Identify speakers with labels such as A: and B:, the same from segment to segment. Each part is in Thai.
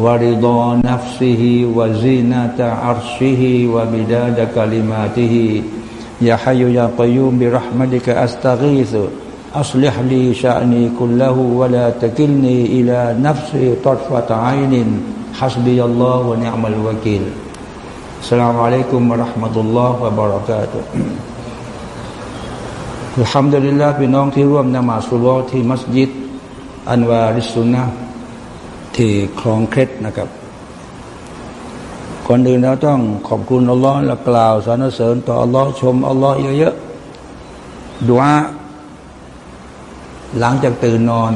A: ورضا نفسه وزينة عرشه ومداد كلماته يا حي يا قيوم برحمتك أستغيث أصلح لي شأني كله ولا تكلني إلى نفسي طرفة عين حسبي الله ونعم الوكيل السلام عليكم ورحمة الله وبركاته الحمد لله พี่น้องที่ร่วมนมาสุโลที่มัสยิดอันวาริสุนนะ ที่คลองเคล็ดนะครับ ก่อนอื่นเราต้องขอบคุณอัลลอฮ์และกล่าวสรรเสริญต่ออัลลอฮ์ชมอัลลอฮ์เยอะๆดูอาหลังจากตื่นนอน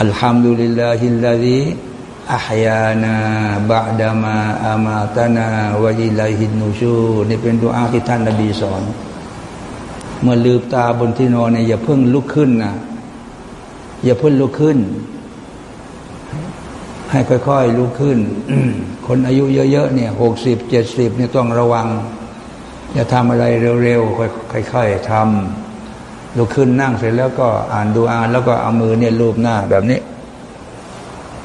A: อัลฮัมดุลิลลาฮิลลาฮิอัฮยานาบะดามาอามาตานาวะอิลัยฮินนูชูนี่เป็นดูอาที่ท่านนบีสอน เมื่อลืมตาบนที่นอนเนี่ยอย่าเพิ่งลุกขึ้นนะ อย่าเพิ่งลุกขึ้น ให้ค่อยๆลุกขึ้น คนอายุเยอะๆเนี่ยหกสิบเจ็ดสิบเนี่ยต้องระวัง อย่าทำอะไรเร็วๆค่อยๆทำลุกขึ้นนั่งเสร็จแล้วก็อ่านดูอ่านแล้วก็เอามือเนี่ยลูบหน้าแบบนี้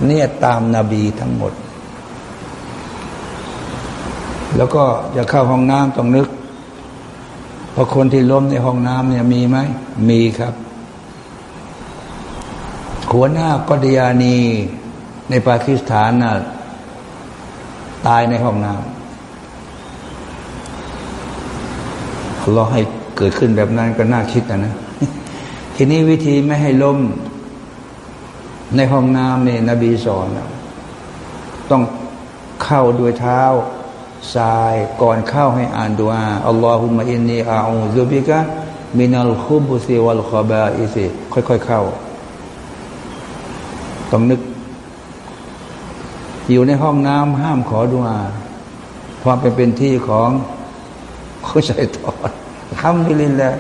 A: เนี่ยตามนาบีทั้งหมด แล้วก็จะเข้าห้องน้ำต้องนึกพอคนที่ล้มในห้องน้ำเนี่ยมีไหม มีครับ หัวหน้ากอดยานี ในปากีสถานน่ะตายในห้องน้ำเราให้เกิดขึ้นแบบนั้นก็น่าคิดนะนะ ทีนี้วิธีไม่ให้ล้มในห้องน้ำเนี่ยนบีสอนต้องเข้าด้วยเท้าทรายก่อนเข้าให้อ่านดูอาอัลลอฮุมะอินนีอาอูซุบิกะมินัลคุบุซิวัลคอบาอิซิค่อยๆเข้า ต้องนึก อยู่ในห้องน้ำห้ามขอดุอาเพราะเป็นเป็นที่ของข้ชัยตอนทำดิลินแล้ว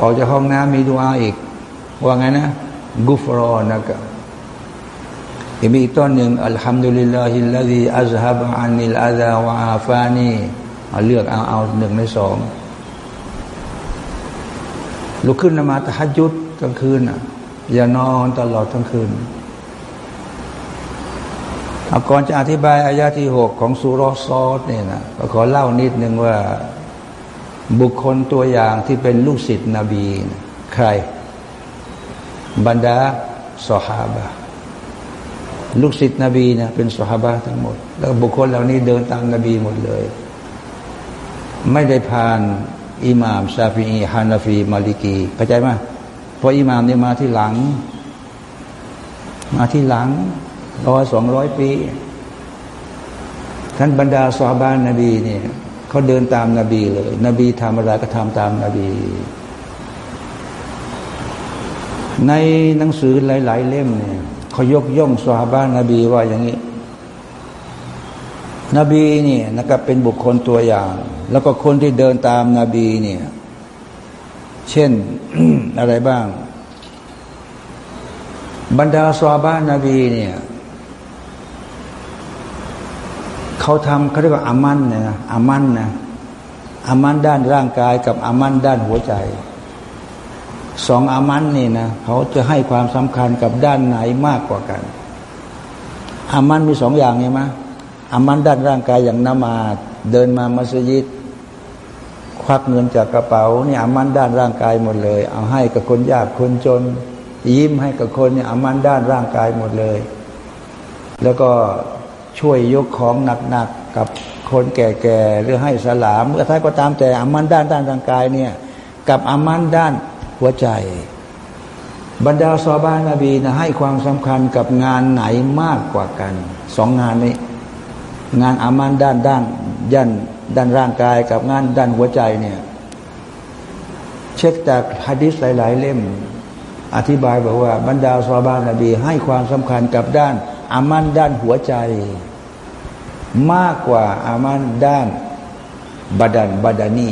A: ออกจากห้องน้ำมีดุอาอีก ว่าไงนะ กุฟรอนะครับมีอีกต้นหนึ่งอัลฮัมดุลิลลาฮิลลาฮิอัลฮับอันนิลอาซาวะอาฟานีเลือกเอาเอาหนึ่งในสองลุกขึ้นนมาตะฮัดยุดกลางคืนอะ อย่านอนตลอดทั้งคืนเอาก่อนจะอธิบายอายาที่หกของสุรซอสเนี่ยนะก็ขอเล่านิดนึงว่า บุคคลตัวอย่างที่เป็นลูกศิษย์นบีใคร บรรดาสหาบะลูกศิษย์นบีเนี่ยเป็นสหาบะทั้งหมด แล้วบุคคลเหล่านี้เดินตามนบีหมดเลย ไม่ได้ผ่านอิหม่ามชาฟีอีฮานาฟีมาลิกีเข้าใจไหม พราะอิหม่ามเนี่ยมาที่หลัง มาที่หลังร้อยสองร้อยปีท่านบรรดาสาบานนบีเนี่ยเขาเดินตามนาบีเลย นบีทำอะไรก็ทำตามนาบี ในหนังสือหลาย ๆ เล่มเนี่ยเขายกย่องสาบานนบีว่าอย่างนี้ นบีเนี่ยนะครับเป็นบุคคลตัวอย่าง แล้วก็คนที่เดินตามนาบีเนี่ย เช่นอะไรบ้าง บรรดาซาบ้านนาบีเนี่ยเขาทำเขาเรียกว่าอามันนะอามันนะอามันด้านร่างกายกับอามันด้านหัวใจสองอามันนี่นะเขาจะให้ความสำคัญกับด้านไหนมากกว่ากันอามันมีสองอย่างใช่ไหมอามันด้านร่างกายอย่างนมาเดินมามัสยิด ควักเงินจากกระเป๋าเนี่ยอามันด้านร่างกายหมดเลย เอาให้กับคนยากคนจน ยิ้มให้กับคนเนี่ยอามันด้านร่างกายหมดเลย แล้วก็ช่วยยกของหนักๆกับคนแก่ๆหรือให้สลามเมื่อท้ายก็ตามแต่อามันด้านด้านร่างกายเนี่ยกับอามันด้านหัวใจ บรรดาซอบานนบีนะให้ความสำคัญกับงานไหนมากกว่ากันสองงานนี้ งานอามันด้านด้านยัน ด้านร่างกายกับงานด้านหัวใจเนี่ยเช็คจากฮะดิษหลาย ๆ เล่ม อธิบายบอกว่า บรรดาซอบานนบี ให้ความสำคัญกับด้าน อามันด้านหัวใจ มากกว่าอามันด้านบาดันบาดานี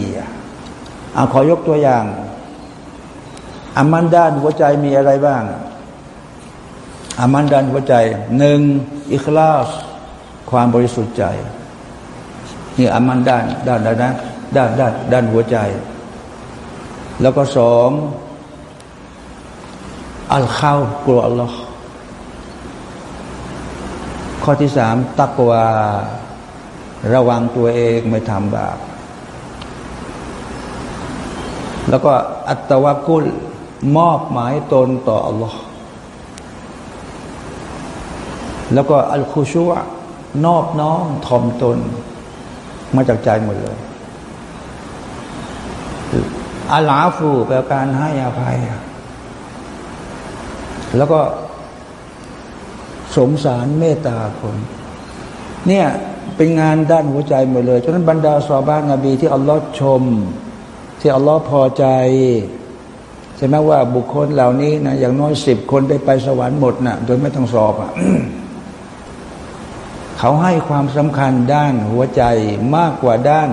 A: อาขอยกตัวอย่างอามันด้านหัวใจมีอะไรบ้างอามันด้านหัวใจหนึ่งอิคลาสความบริสุทธิ์ใจ นี่อามันด้านด้านด้านด้านด้านด้านหัวใจ แล้วก็สองอัลข้าวกลัวอัลลอฮ์ข้อที่สามตักวาระวังตัวเองไม่ทำบาปแล้วก็อัตวกุลมอบหมายตนต่ออัลลอฮ์แล้วก็อัลคุชัวนอบน้อมทอมตน มาจากใจหมดเลยอาลาฟูแปลการให้อภัย แล้วก็สงสารเมตตาคน เนี่ยเป็นงานด้านหัวใจหมดเลยฉะนั้นบรรดาสอบ้านนบีที่อัลลอฮ์ชม ที่อัลลอฮ์พอใจใช่ไหมว่าบุคคลเหล่านี้นะอย่างน้อยสิบคนได้ไปสวรรค์หมดนะโดยไม่ต้องสอบอะ เขาให้ความสำคัญด้านหัวใจมากกว่าด้าน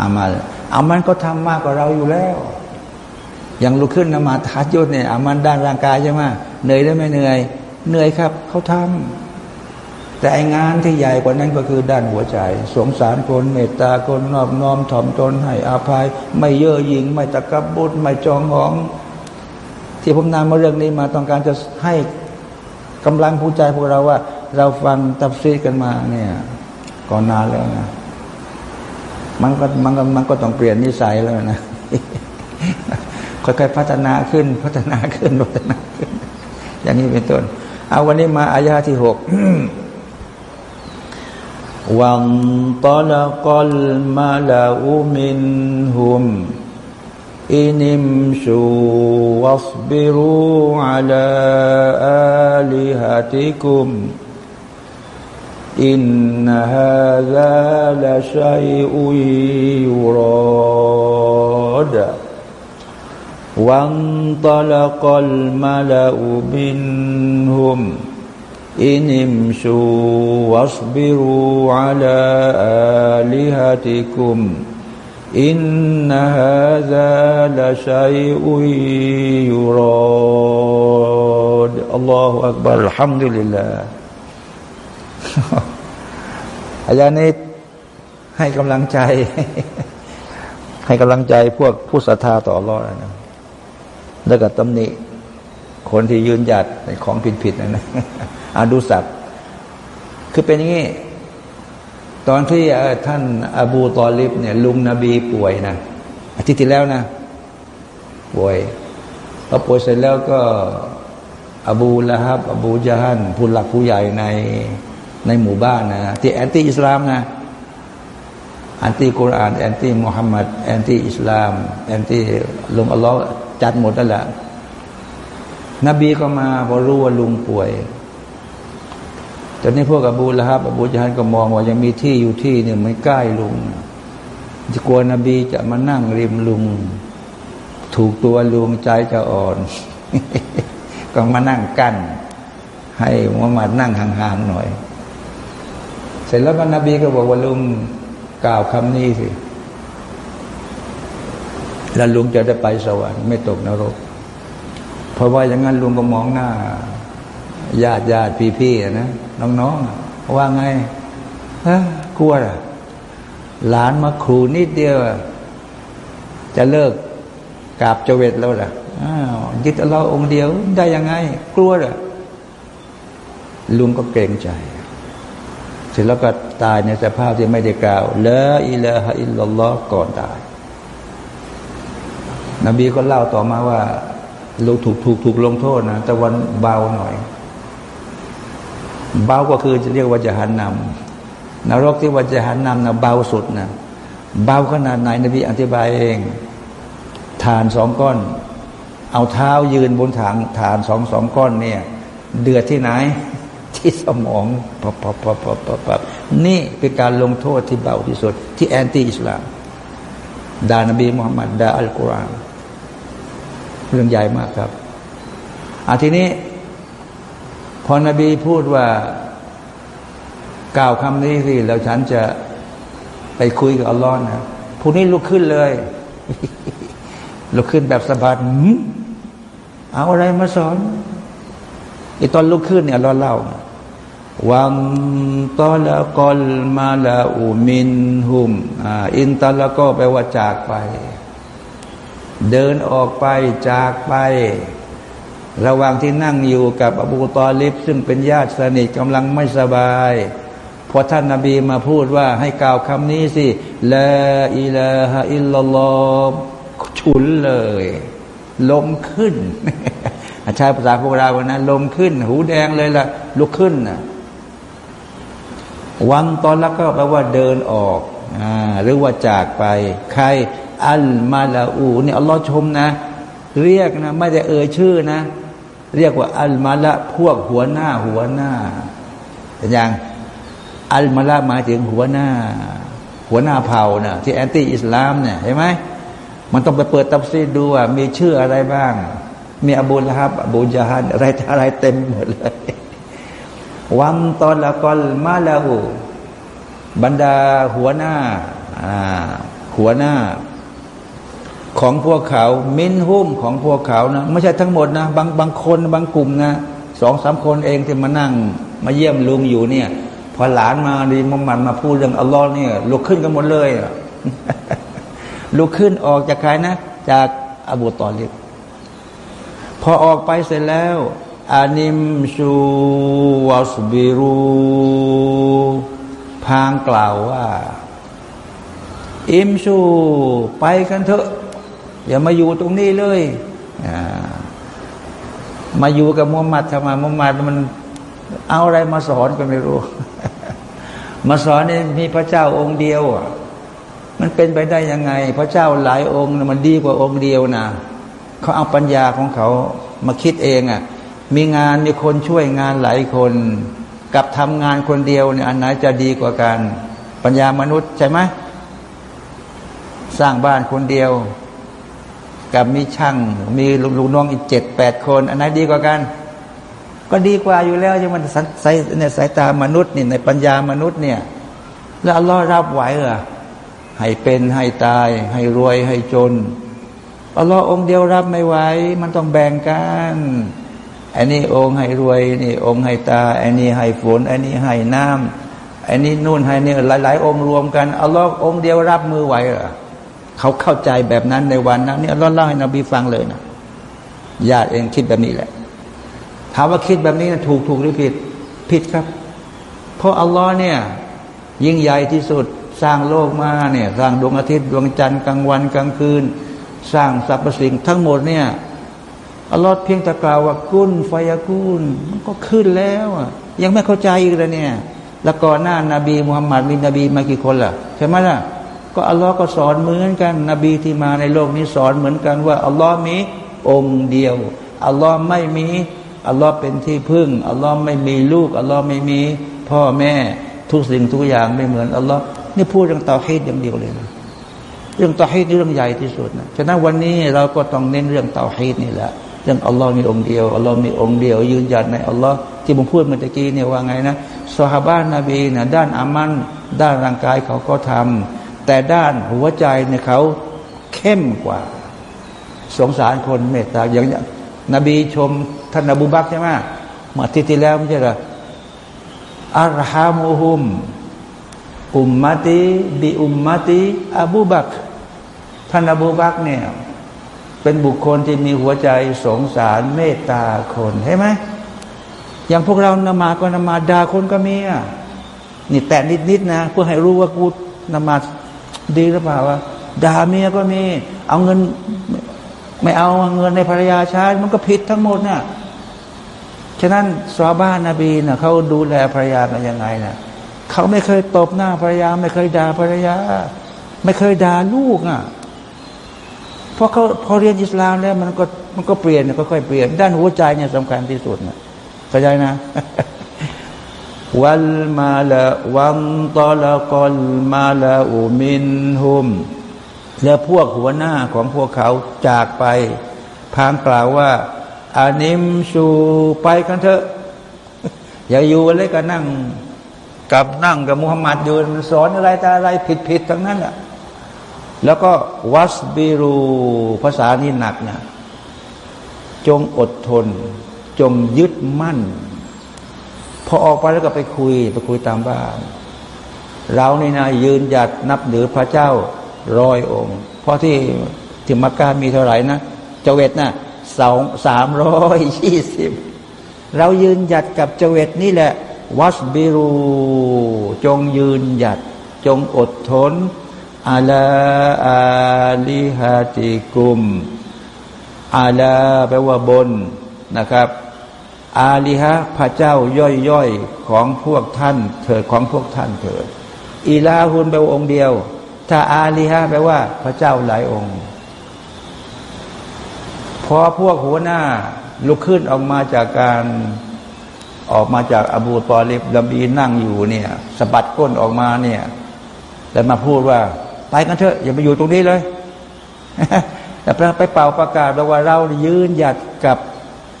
A: อามัลอามันก็ทำมากกว่าเราอยู่แล้ว อย่างลุกขึ้นนมาทัดยุดเนี่ยอามันด้านร่างกายใช่ไหมเหนื่อยได้ไหมเหนื่อยเหนื่อยครับ เขาทำแต่งานที่ใหญ่กว่านั้นก็คือด้านหัวใจ สงสารคนเมตตาคนนอบน้อมถ่อมตนให้อาภัย ไม่เย่อหยิ่งไม่ตะกับบุญไม่จองหอง ที่ผมนำมาเรื่องนี้มาต้องการจะให้กำลังผู้ใจพวกเราว่า เราฟังตับซีกันมาเนี่ยก่อนนานแล้วนะมันก็มันก็มันก็ต้องเปลี่ยนนิสัยแล้วนะค่อยๆพัฒนาขึ้น พัฒนาขึ้นพัฒนาขึ้น อย่างนี้เป็นต้น เอาวันนี้มาอายาที่หกวันตลกัลมาลาอุมินหุมอินิมชูวัสบิรูอัลาอาลิฮะติกุม إن هذا لشيء يراد. وانطلق الملأ منهم إن امشوا واصبروا على آلهتكم. إن هذا لشيء يراد. الله أكبر. الحمد لله. อาจารยานี้ให้กำลังใจ ให้กำลังใจพวกผู้ศรัทธาต่อรอดนะแล้วก็ตำหนิคนที่ยืนหยัดในของผิดๆนะนะอาดูสับคือเป็นอย่างนี้ ตอนที่ท่านอบูตอลิบเนี่ย ลุงนบีป่วยนะอาทิตย์ที่แล้วนะ ป่วยพอป่วยเสร็จแล้วก็ อบูละฮับ อบูจาฮันผู้หลักผู้ใหญ่ใน ในหมู่บ้านนะที่แอนตี้อิสลามนะanti กุรอาน anti มุฮัมมัด anti อิสลาม anti รอซูลุลลอฮ์จัดหมดนั่นแหละนบีก็มาพอรู้ว่าลุงป่วยตอนนี้พวกอบูละฮับอบูจฮันก็มองว่ายังมีที่อยู่ที่หนึ่งไม่ใกล้ลุงจะกลัวนบีจะมานั่งริมลุง ถูกตัวลุงใจจะอ่อน ก็มานั่งกั้นให้มุฮัมมัดนั่งห่างๆหน่อย เสร็จแล้วก็นนบีก็บอกว่าลุงกล่าวคำนี้สิแล้วลุงจะได้ไปสวรรค์ไม่ตกนรก เพราะว่าอย่างนั้นลุงก็มองหน้าญาติญาติพี่พี่นะน้องๆว่าไงฮะกลัวอะหลานมาครูนิดเดียวจะเลิกกราบเจวิตแล้วล่ะอ้าวยึดเราองค์เดียวได้ยังไง กลัวเหรอลุงก็เกรงใจ ร็จแล้วก็ตายในสภาพที่ไม่ได้กล่าวละอิละฮะอิลลัลลอฮ์ก่อนตาย นบีก็เล่าต่อมาว่าลงถูกถูกถูกลงโทษนะแต่วันเบาหน่อย เบาก็คือจะเรียกว่าจะหันนำนรกที่ว่าจะหันนำนะเบาสุดนะเบาขนาดไหนนบีอธิบายเองฐานสองก้อน เอาเท้ายืนบนฐานฐานสองสองก้อนเนี่ย เดือดที่ไหน ที่สมองปับปับปับปับปับปับนี่เป็นการลงโทษที่เบาที่สุด ที่ anti อิสลามด่านบีมุฮัมมัดด่าอัลกุรอานเรื่องใหญ่มากครับอาทีนี้ พอนบีพูดว่ากล่าวคำนี้สิแล้วฉันจะไปคุยกับอัลลอฮ์นะพวกนี้ลุกขึ้นเลยลุกขึ้นแบบสบายเอาอะไรมาสอนไอตอนลุกขึ้นเนี่ยเราเล่า วันตอละกอลมาลาอูมินหุมอินตอละก็แปลว่าจากไป เดินออกไปจากไป ระหว่างที่นั่งอยู่กับอบูตอลิบซึ่งเป็นญาติสนิทกำลังไม่สบายพอท่านนาบีมาพูดว่าให้กล่าวคำนี้สิละอิลาฮะอิลลัลลอฮฉุนเลยลมขึ้นใช้ภาษาพวกเราวันนั้นลมขึ้น หูแดงเลยล่ะ ลุกขึ้นนะ วันตอนแล้วก็แปลว่าเดินออกอหรือว่าจากไป ใคร อัลมาลาอูเนี่ยอัลลอฮ์ชมนะ เรียกนะไม่ได้เอ่ยชื่อนะ เรียกว่าอัลมาละพวกหัวหน้าหัวหน้าเห็นยังอัลมาละหมายถึงหัวหน้า หัวหน้าเผ่านะ่ะที่แอนตี้อิสลามเนี่ยเห็นไหมมันต้องไปเปิดตับซีดูว่ามีชื่ออะไรบ้าง มีอบูละฮับอบูจาฮันอะไรอะไรเต็มหมดเลย วันตอนละกอลมาลาหูบรรดาหัวหน้าหัวหน้า ของพวกเขามินหุ้มของพวกเขานะไม่ใช่ทั้งหมดนะบางบางคนบางกลุ่มนะสองสามคนเองที่มานั่ง มาเยี่ยมลุงอยู่เนี่ย พอหลานมาดีมุมันมาพูดเรื่องอัลลอฮ์เนี่ยลุกขึ้นกันหมดเลยลุกขึ้นออกจากใครนะ จากอบูตอลิบพอออกไปเสร็จแล้ว อานิมชูวาสบิรูพางกล่าวว่า อิมชูไปกันเถอะ อย่ามาอยู่ตรงนี้เลยมาอยู่กับมุฮัมมัดทำไมมุฮัมมัดมันเอาอะไรมาสอนก็ไม่รู้ มาสอนนี่มีพระเจ้าองค์เดียวมันเป็นไปได้ยังไง พระเจ้าหลายองค์มันดีกว่าองค์เดียวนะเขาเอาปัญญาของเขามาคิดเองอะ่ะ มีงานมีคนช่วยงานหลายคน กับทำงานคนเดียวเนี่ยอันไหนจะดีกว่ากัน ปัญญามนุษย์ใช่ไหมสร้างบ้านคนเดียว กับมีช่าง มีลูกน้องอีกเจ็ดแปดคน อันไหนดีกว่ากัน ก็ดีกว่าอยู่แล้วยังมันสายเนี่ยสายตามนุษย์นี่ในปัญญามนุษย์เนี่ย แล้วอัลลอฮ์รับไหวเหรอให้เป็นให้ตาย ให้รวยให้จนอัลลอฮ์องเดียวรับไม่ไหวมันต้องแบ่งกัน อันนี้องค์ให้รวยนี่องค์ให้ตาอันนี้ให้ฝนอันนี้ให้น้ำอันนี้นู่นให้นี่หลาย ๆ องค์รวมกันอัลลอฮ์องค์เดียวรับมือไหวเหรอเขาเข้าใจแบบนั้นในวันนั้นนี่อัลลอฮ์เล่าให้นบีฟังเลยนะญาติเองคิดแบบนี้แหละถามว่าคิดแบบนี้นะถูกถูกหรือผิดผิดครับ เพราะอัลลอฮ์เนี่ย ยิ่งใหญ่ที่สุดสร้างโลกมาเนี่ย สร้างดวงอาทิตย์ดวงจันทร์กลางวันกลางคืน สร้างสรรพสิ่งทั้งหมดเนี่ย อัลลอฮ์เพียงแต่กล่าวว่ากุนไฟยากุนมันก็ขึ้นแล้วอะยังไม่เข้าใจอีกเลยเนี่ย แล้วก่อนหน้านาบีมุฮัมมัดมีนบีมากี่คนล่ะใช่ไหมล่ะ ก็อัลลอฮ์ก็สอนเหมือนกัน นบีที่มาในโลกนี้สอนเหมือนกันว่าอัลลอฮ์มีองค์เดียวอัลลอฮ์ไม่มีอัลลอฮ์เป็นที่พึ่งอัลลอฮ์ไม่มีลูกอัลลอฮ์ไม่มีพ่อแม่ทุกสิ่งทุกอย่างไม่เหมือนอัลลอฮ์นี่พูดเรื่องเตาฮีดอย่างเดียวเลยนะเรื่องเตาฮีดนี่เรื่องใหญ่ที่สุดนะฉะนั้นวันนี้เราก็ต้องเน้นเรื่องเตาฮีดนี่แหละ รื่องอัลลอฮ์มีองค์เดียวอัลลอฮ์มีองค์เดียว ยืนยันในอัลลอฮ์ที่ผมพูดเมื่อกี้เนี่ยว่าไงนะสฮาบานนบีนะด้านอามันด้านร่างกายเขาก็ทำแต่ด้านหัวใจเนี่ยเขาเข้มกว่า สงสารคนเมตตาอย่างนบีชมท่านอบูบักใช่ไหมมาที่ที่แล้วไม่ใช่หรออัลฮามุฮุมอุมมาติบิอุมมาติอบูบักท่านอบูบักเนี่ย เป็นบุคคลที่มีหัวใจสงสารเมตตาคนใช่ไหมอย่างพวกเรานมาก็นมาด่าคนก็มีอะนี่แต่นิดๆนะ เพื่อให้รู้ว่ากูนมาดีหรือเปล่าวะด่าเมียก็มี เอาเงิน ไม่เอาเงินในภรรยาใช้มันก็ผิดทั้งหมดนะ่ะฉะนั้นซาบ้านนบีนะ่ะเขาดูแลภรรยากันยังไงนะ่ะเขาไม่เคยตบหน้าภรรยา ไม่เคยด่าภรรยา ไม่เคยด่าลูกอะ่ะ พราะเขาพอเรียนอิสลามแล้วมันก็มันก็เปลี่ยนก็ค่อยเปลี่ยน ด้านหัวใจเนี่ยสำคัญที่สุดนะเข้าใจนะวัลมาละวันตอละกอลมาละอุมินหุม แล้วพวกหัวหน้าของพวกเขาจากไปพางกล่าวว่าอานิมชูไปกันเถอะ อย่าอยู่เลยก็นั่ง กับนั่งกับมุฮัมมัดอยู่มันสอนอะไรแต่อะไรผิดผิดทั้งนั้นแหละ แล้วก็วัสบิรูภาษานี่หนักนะจงอดทน จงยึดมั่น พอออกไปแล้วก็ไปคุย ไปคุยตามบ้าน เรานี่นะยืนหยัดนับถือพระเจ้าร้อยองค์ เพราะที่ที่มักกะมีเท่าไหร่นะเจเวตนะสองสามร้อยยี่สิบเรายืนหยัดกับเจเวตนี่แหละ วัสบิรู จงยืนหยัด จงอดทน อาลาอาลิฮาติกุมอาลาแปลว่าบนนะครับ อาลิฮะพระเจ้าย่อยๆของพวกท่าน เถิดของพวกท่านเถิดอีลาหุนแปลว่าองค์เดียว ถ้าอาลิฮะแปลว่าพระเจ้าหลายองค์ พอพวกหัวหน้าลุกขึ้นออกมาจากการออกมาจากอบูตอลิบลำบีนั่งอยู่เนี่ยสะบัดก้นออกมาเนี่ยแล้วมาพูดว่า ไปกันเถอะ อย่าไปอยู่ตรงนี้เลยแต่ไปเป่าประกาศว่าเรายืนหยัดกับ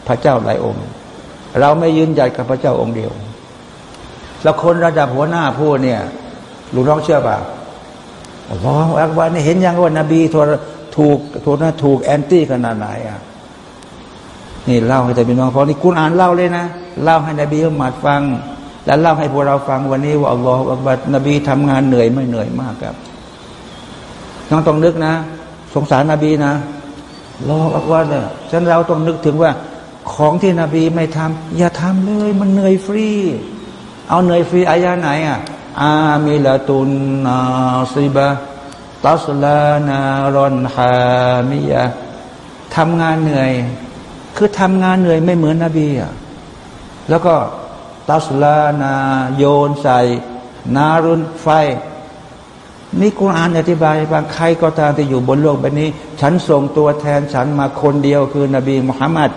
A: พระเจ้าหลายองค์ เราไม่ยืนหยัดกับพระเจ้าองค์เดียวแล้วคนระดับหัวหน้าพูดเนี่ยลูกน้องเชื่อป่ะอัลลออักบารนี่เห็นยังว่านบีถูกถูกถูกนะถูกแอนตี้ขนาดไหนอะนี่เล่าให้แต่พี่น้องเพราะนี่คุณอ่านเล่าเลยนะเล่าให้นบีมุมัดฟัง แล้วเล่าให้พวกเราฟังวันนี้ว่าอัลลอฮฺอักบารนบีทำงานเหนื่อยไม่เหนื่อยมากครับ น้องต้องนึกนะ สงสารนบีนะรออักว่าเนี่ยฉันเราต้องนึกถึงว่า ของที่นบีไม่ทำอย่าทำเลย มันเหนื่อยฟรี เอาเหนื่อยฟรีอายาไหนอะอามิลตุนนาซิบะตัสลานารอนฮามิยะทำงานเหนื่อย คือทำงานเหนื่อยไม่เหมือนนบีอะแล้วก็ตัสลานาโยนใส่ นารุนไฟ นี่กุรอานอธิบายบางใครก็ตามที่อยู่บนโลกใบนี้ ฉันส่งตัวแทนฉันมาคนเดียวคือนบีมุฮัมมัด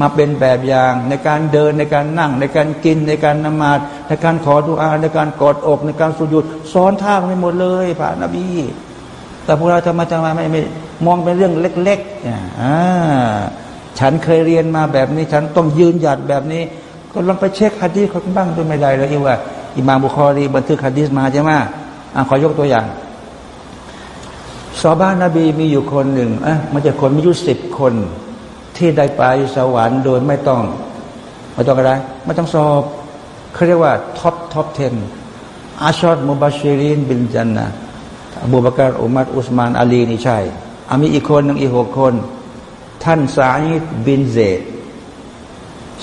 A: มาเป็นแบบอย่างในการเดินในการนั่งในการกินในการนมาดในการขอดุอาในการกอดอกในการสุยุดสอนท่าไม่หมดเลยพระนบี แต่พวกเราทำไมทำไมไม่ไม่ มองเป็นเรื่องเล็กๆอ่าฉันเคยเรียนมาแบบนี้ ฉันต้องยืนหยัดแบบนี้ ก็ลองไปเช็คฮะดีษเขาบ้างด้วยไม่ได้เลยว่าอิมามบุคอรีบันทึกฮะดีษมาใช่ไหม อะขอยกตัวอย่างซอฮาบะนบีมีอยู่คนหนึ่งอะมันจะคนมีอยู่สิบคนที่ได้ไปสวรรค์โดยไม่ต้องไม่ต้องอะไรไม่ต้องสอบเขาเรียกว่า top top ten العشرة المبشرين بالجنة อบูบากรอุมัรอุสมานอาลีนี่ใช่อามีอีกคนหนึ่งอีกหกคน ท่านซาอิดบินเซด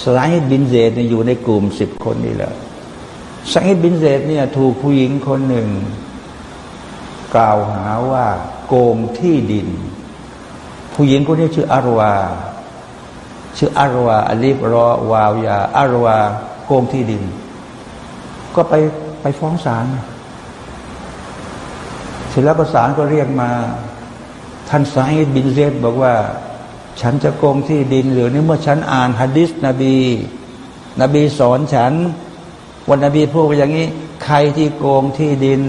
A: ซาอิดบินเซดอยู่ในกลุ่มสิบคนนี่แหละ ซาอิดบินเซดเนี่ยถูกผู้หญิงคนหนึ่ง กล่าวหาว่า โกงที่ดิน ผู้หญิงคนนี้ชื่ออารวา ชื่ออารวาอลิฟรอวาวยาอารวาโกงที่ดิน ก็ไปไปฟ้องศาลเสร็จแล้วประสานก็เรียกมา ท่านไซบินเซดบอกว่า ฉันจะโกงที่ดินหรือนี่เมื่อฉันอ่านฮะดิษนบี นบีสอนฉัน วันนบีพูดไปอย่างนี้ ใครที่โกงที่ดิน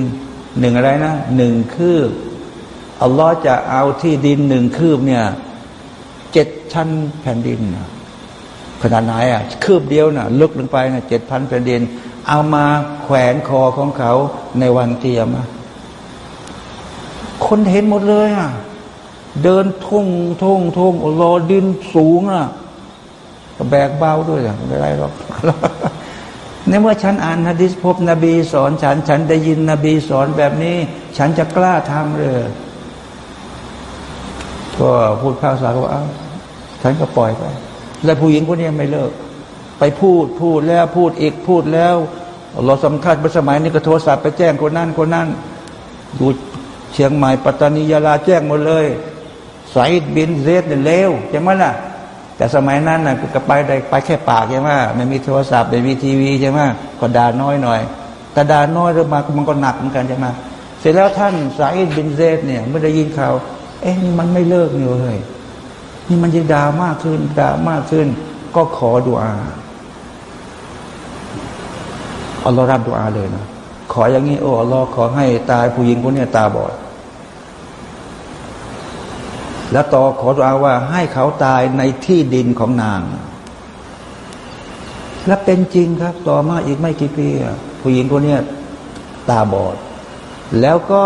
A: หนึ่งอะไรนะหนึ่งคืบอัลลอฮ์จะเอาที่ดินหนึ่งคืบเนี่ยเจ็ดชั้นแผ่นดินขนาดไหนอะคืบเดียวน่ะ ลึกลงไปนะเจ็ดพันแผ่นดิน เอามาแขวนคอของเขาในวันเตียมคนเห็นหมดเลยอะเดินทุ่งทุ่งทุ่งอัลลอฮ์ดินสูงอะแบกเบาด้วยอะไม่ไรหรอก ในเมื่อฉันอ่านฮะดิษพบนบีสอนฉัน ฉันได้ยินนบีสอนแบบนี้ ฉันจะกล้าทำเลยก็พูดภาษาว่าอ้าฉันก็ปล่อยไป แล้วผู้หญิงคนนี้ไม่เลิก ไปพูดพูดแล้วพูดอีกพูดแล้ว เราสำคัญเมื่อสมัยนี้ก็โทรศัพท์ไปแจ้งคนนั้นคนนั้นดูเชียงใหม่ปัตตานียาลาแจ้งหมดเลยสายบินเซดเนี่ยเลวใช่ไหมล่ะ แต่สมัยนั้นน่ะก็ไปได้ไปแค่ปากใช่ไหมไม่มีโทรศัพท์ไม่มีทีวีใช่ไหมก็ด่าน้อยหน่อยแต่ด่าน้อยแล้วมามันก็หนักเหมือนกันใช่ไหมเสร็จแล้วท่านสายบินเซดเนี่ยไม่ได้ยินข่าวเอ๊ะนี่มันไม่เลิกเนี่เลยนี่มันยังด่ามากขึ้นด่ามากขึ้น ก็ขอดุอาอัลลอฮ์รับดุอาเลยนะขออย่างนี้โอ้อัลลอฮ์ขอให้ตายผู้หญิงคนนี้ตาบอด แล้วต่อขอดุอาว่าให้เขาตายในที่ดินของนาง และเป็นจริงครับ ต่อมาอีกไม่กี่ปีผู้หญิงคนนี้ตาบอด แล้วก็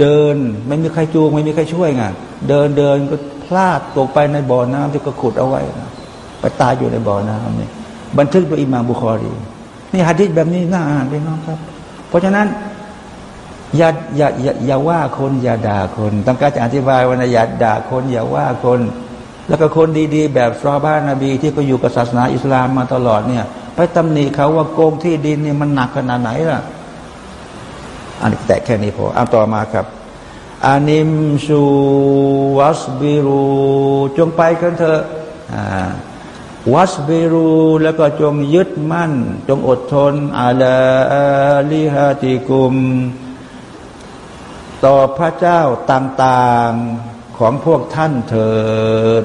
A: เดินไม่มีใครจูงไม่มีใครช่วยไงเดินเดินก็พลาดตกไปในบ่อน้ำที่ก็ขุดเอาไว้นะไปตายอยู่ในบ่อน้ำนี่บันทึกโดยอิมามบุคอรีนี่ฮะดิษแบบนี้น่าอ่านไปน้องครับ เพราะฉะนั้น อย่าอย่าอย่าอย่าว่าคนอย่าด่าคนต้องการจะอธิบายว่าอย่าด่าคนอย่าว่าคน แล้วก็คนดีๆ แบบซอบ้านนบี ที่เขาอยู่กับศาสนาอิสลามมาตลอดเนี่ย ไปตำหนิเขาว่าโกงที่ดินเนี่ยมันหนักขนาดไหนล่ะ อันนี้แต่แค่นี้พออ่านต่อมาครับอานิมชูวัสบิรูจงไปกันเถอะวัสบิรูแล้วก็จงยึดมั่น จงอดทนอาลาลิฮาติกุม ต่อพระเจ้าต่างๆของพวกท่านเถิด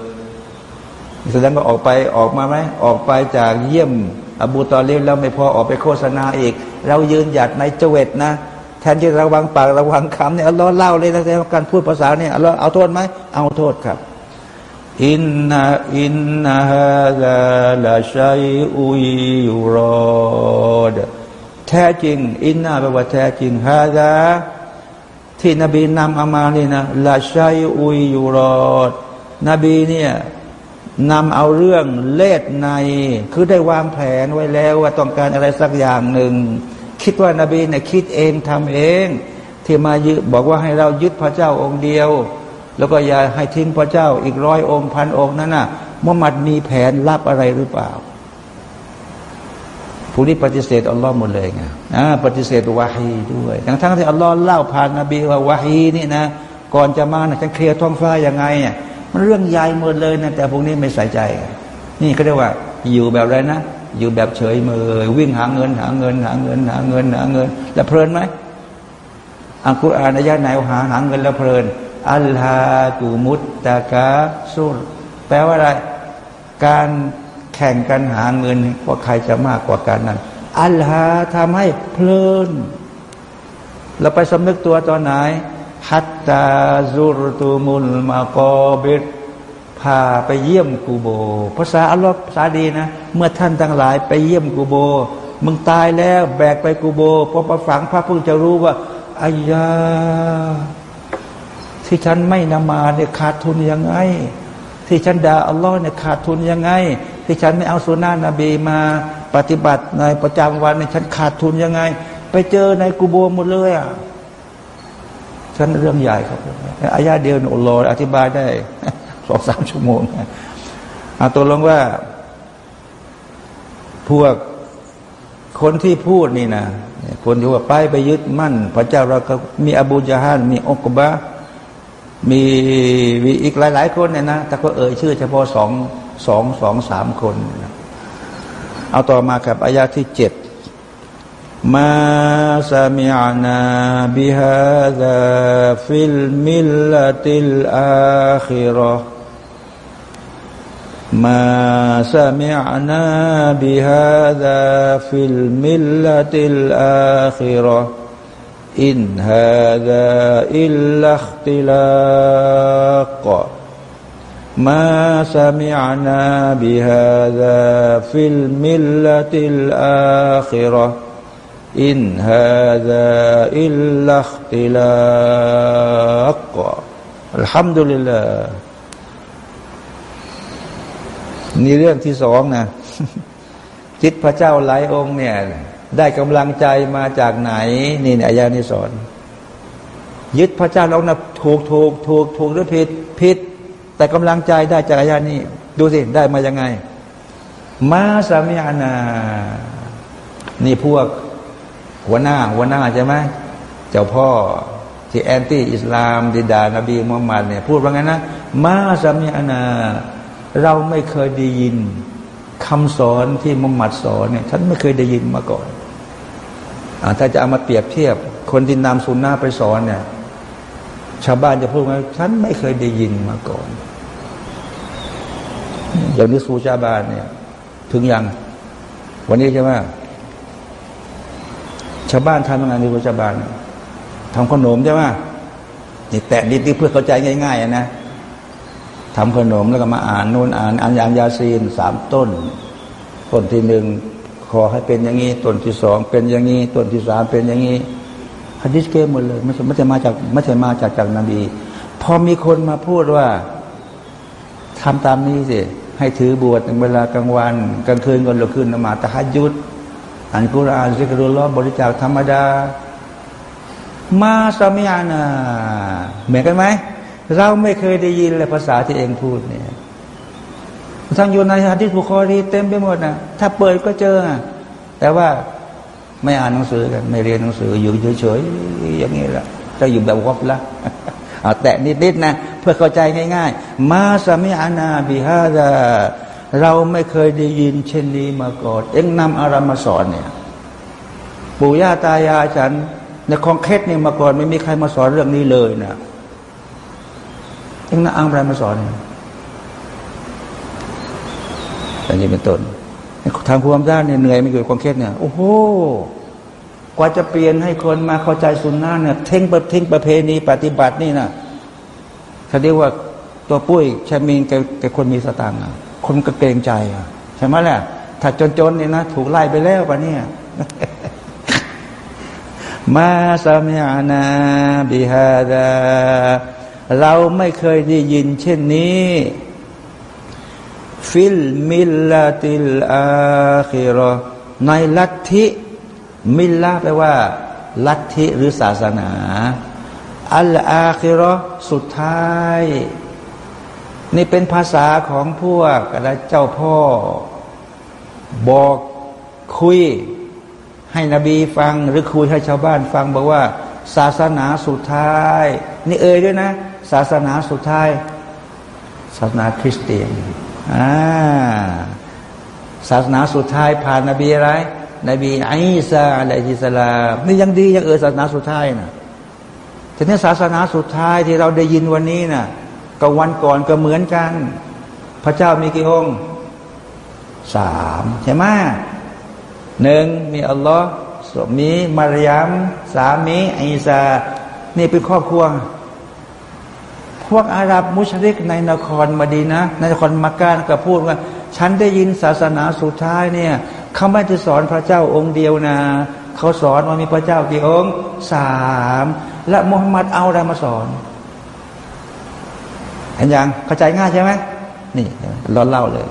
A: แสดงว่าออกไปออกมาไหมออกไปจากเยี่ยม อบูตอลีแล้วไม่พอออกไปโฆษณาอีก เรายืนหยัดในเจวิตนะ แทนที่ระวังปากระวังคำเนี่ยอัลลอฮ์เล่าเลยนะแต่การพูดภาษาเนี่ยอัลลอฮ์เอาโทษไหมเอาโทษครับอินนาอินนาฮะลาลาชัยอุยยูรอดแท้จริง อินนาแปลว่าแท้จริงฮะดา ที่นบีนำเอามานี่นะลาชัยอุยยูรอด นบีเนี่ยนำเอาเรื่องเลดใน คือได้วางแผนไว้แล้วว่าต้องการอะไรสักอย่างหนึ่ง คิดว่านาบีเนี่ยคิดเองทำเอง ที่มายึดบอกว่าให้เรายึดพระเจ้าองค์เดียว แล้วก็อย่าให้ทิ้งพระเจ้าอีกร้อยองค์พันองค์นั้นน่ะมุฮัมมัดมีแผนลับอะไรหรือเปล่า ผู้นี้ปฏิเสธอัลลอฮ์หมดเลยไงปฏิเสธวาฮีด้วย ทั้งทั้งที่อัลลอฮ์เล่าผ่านนบีว่าวาฮีนี่นะ ก่อนจะมานะฉันเคลียร์ท้องฟ้ายังไงเนี่ยมันเรื่องใหญ่หมดเลยนะแต่พวกนี้ไม่ใส่ใจ นี่เขาเรียกว่า อยู่แบบไรนะ อยู่แบบเฉยเมยวิ่งหาเงิน หาเงิน หาเงิน หาเงินหาเงิน แล้วเพลินไหมอัลกุรอานอายะไหนหาหาเงินแล้วเพลิน อัลฮาตูมุตตะกาสุลแปลว่าอะไร การ แข่งกันหาเงินว่าใครจะมากกว่ากันนั้น อัลฮาทำให้เพลิน เราไปสำนึกตัวตอนไหน ฮัตตาซุรตูมุลมากอบิดพาไปเยี่ยมกูโบ ภาษาอัลลอฮ์ภาษาดีนะ เมื่อท่านทั้งหลายไปเยี่ยมกูโบ มึงตายแล้วแบกไปกูโบพอประฝังพระเพิ่งจะรู้ว่าอายาที่ฉันไม่นมาเนี่ยขาดทุนยังไง ที่ฉันด่าอัลลอฮ์เนี่ยขาดทุนยังไง ที่ฉันไม่เอาสุนานะบีมาปฏิบัติในประจำวันเนี่ยฉันขาดทุนยังไง ไปเจอในกูโบหมดเลยอะฉันเรื่องใหญ่ครับอายาเดียวอัลลอฮ์อธิบายได้สองสามชั่วโมงเอาตัวลงว่า พวกคนที่พูดนี่นะคนที่ว่าไปไปยึดมั่น พระเจ้าเราก็มีอบูจาฮันมีอกบะมีมีอีกหลาย ๆ คนเนี่ยนะแต่ก็เอ่ยชื่อเฉพาะสอง สองสองสามคน เอาต่อมาครับอายาที่เจ็ดما سمعنا بهذا في الملة الآخرة ما سمعنا بهذا في الملة الآخرة إن هذا إلا اختلاق ما سمعنا بهذا في الملة الآخرة إن هذا إلا اختلاق الحمد لله นี่เรื่องที่สองนะจิตพระเจ้าหลายองค์เนี่ย ได้กำลังใจมาจากไหน นี่เนี่ยอายานี้สอน ยึดพระเจ้าเรานะถูกถูกถูกถูกหรือผิดผิด แต่กำลังใจได้จากอายานี้ ดูสิ ได้มายังไง มาสามีอานา นี่พวกหัวหน้า หัวหน้าใช่ไหมเจ้าพ่อที่แอนตี้อิสลามดิดานบีมุฮัมมัดเนี่ยพูดว่าไงนะ มาสามีอานา เราไม่เคยได้ยินคำสอนที่มุฮัมมัดสอนเนี่ยฉันไม่เคยได้ยินมาก่อนอถ้าจะเอามาเปรียบเทียบ คนที่นำสุนนะไปสอนเนี่ยชาวบ้านจะพูดว่าฉันไม่เคยได้ยินมาก่อน อย่างนี้สูชาบานเนี่ย ถึงยัง วันนี้ใช่ไหมชาวบ้านทำยังไงในชาบ้านทำขนมใช่ไหมนี่แตะนิดเพื่อเข้าใจง่ายๆนะทำขนมแล้วก็มาอ่านนู่นอ่านอ่านยานยาซีนสามต้น ต้นที่หนึ่งขอให้เป็นอย่างนี้ ต้นที่สองเป็นอย่างนี้ ต้นที่สามเป็นอย่างนี้ฮัดดิสเกมหมดเลยไม่ใช่ไม่ใช่มาจากไม่ใช่มาจากจากนบี พอมีคนมาพูดว่าทำตามนี้สิ ให้ถือบวชในเวลากลางวันกลางคืนก็ลุกขึ้นนมาตะฮัดยุดอ่านกุรานซิกรุลลอฮ์บริจาคธรรมดา มาสมิอานาเหมือนกันไหม เราไม่เคยได้ยินเลยภาษาที่เองพูดเนี่ยทั้งอยู่ในฮะดิษบุคอรีเต็มไปหมดนะถ้าเปิดก็เจอแต่ว่าไม่อ่านหนังสือกันไม่เรียนหนังสืออยู่เฉยๆอย่างนี้แหละจะอยู่แบบวับละเอาแตะนิดๆนะ เพื่อเข้าใจง่าย ๆ มาสมิอานาบิฮาดาเราไม่เคยได้ยินเช่นนี้มาก่อนเอ็งนำอารามมาสอนเนี่ยปู่ย่าตายายฉันในคองเคสเนี่ยมาก่อนไม่มีใครมาสอนเรื่องนี้เลยนะเอ็งนำอะไรมาสอนเนี่ยอันนี้เป็นต้นทางความด้านเนี่ยเหนื่อยไม่เกิดความเคสเนี่ยโอ้โหกว่าจะเปลี่ยนให้คนมาเข้าใจสุนนะเนี่ยเท่งประเท่งประเพณีปฏิบัตินี่นะ เขาเรียกว่าตัวปุ้ยชามีนแกคนมีสตางค์คนก็เกรงใจใช่ไหมล่ะถ้าจนๆเนี่ยนะถูกไล่ไปแล้วปะเนี่ยมาสามีอานาบิฮาดาเราไม่เคยได้ยินเช่นนี้ في الملة الآخرة ในลัทธิ ملة แปลว่า ลัทธิหรือศาสนา الآخرة สุดท้าย นี่เป็นภาษาของพวกอะไรเจ้าพ่อ บอกคุยให้นบีฟัง หรือคุยให้ชาวบ้านฟังบอกว่า ศาสนาสุดท้าย นี่เอ่ยด้วยนะ ศาสนาสุดท้าย ศาสนาคริสเตียนอ่าศาสนาสุดท้ายผ่านนบีอะไรนบีอิสาอะลัยฮิสลามนี่ยังดียังเออศาสนาสุดท้ายนะ ทีนี้ศาสนาสุดท้ายที่เราได้ยินวันนี้นะ่ะกับวันก่อนก็เหมือนกัน พระเจ้ามีกี่องค์สามใช่ไหมหนึ่งมีอัลลอฮ์สมีมารยามสามีอิสานี่เป็นครอบครัวพวกอาหรับมุชริกในนครมาดีนะในนครมักกะก็พูดว่า ฉันได้ยินศาสนาสุดท้ายเนี่ยเขาไม่จะสอนพระเจ้าองค์เดียวนะ เขาสอนว่ามีพระเจ้ากี่องค์สามและมุฮัมมัดเอาอะไรมาสอนเห็นยังเข้าใจง่ายใช่ไหมนี่เราเล่าเลย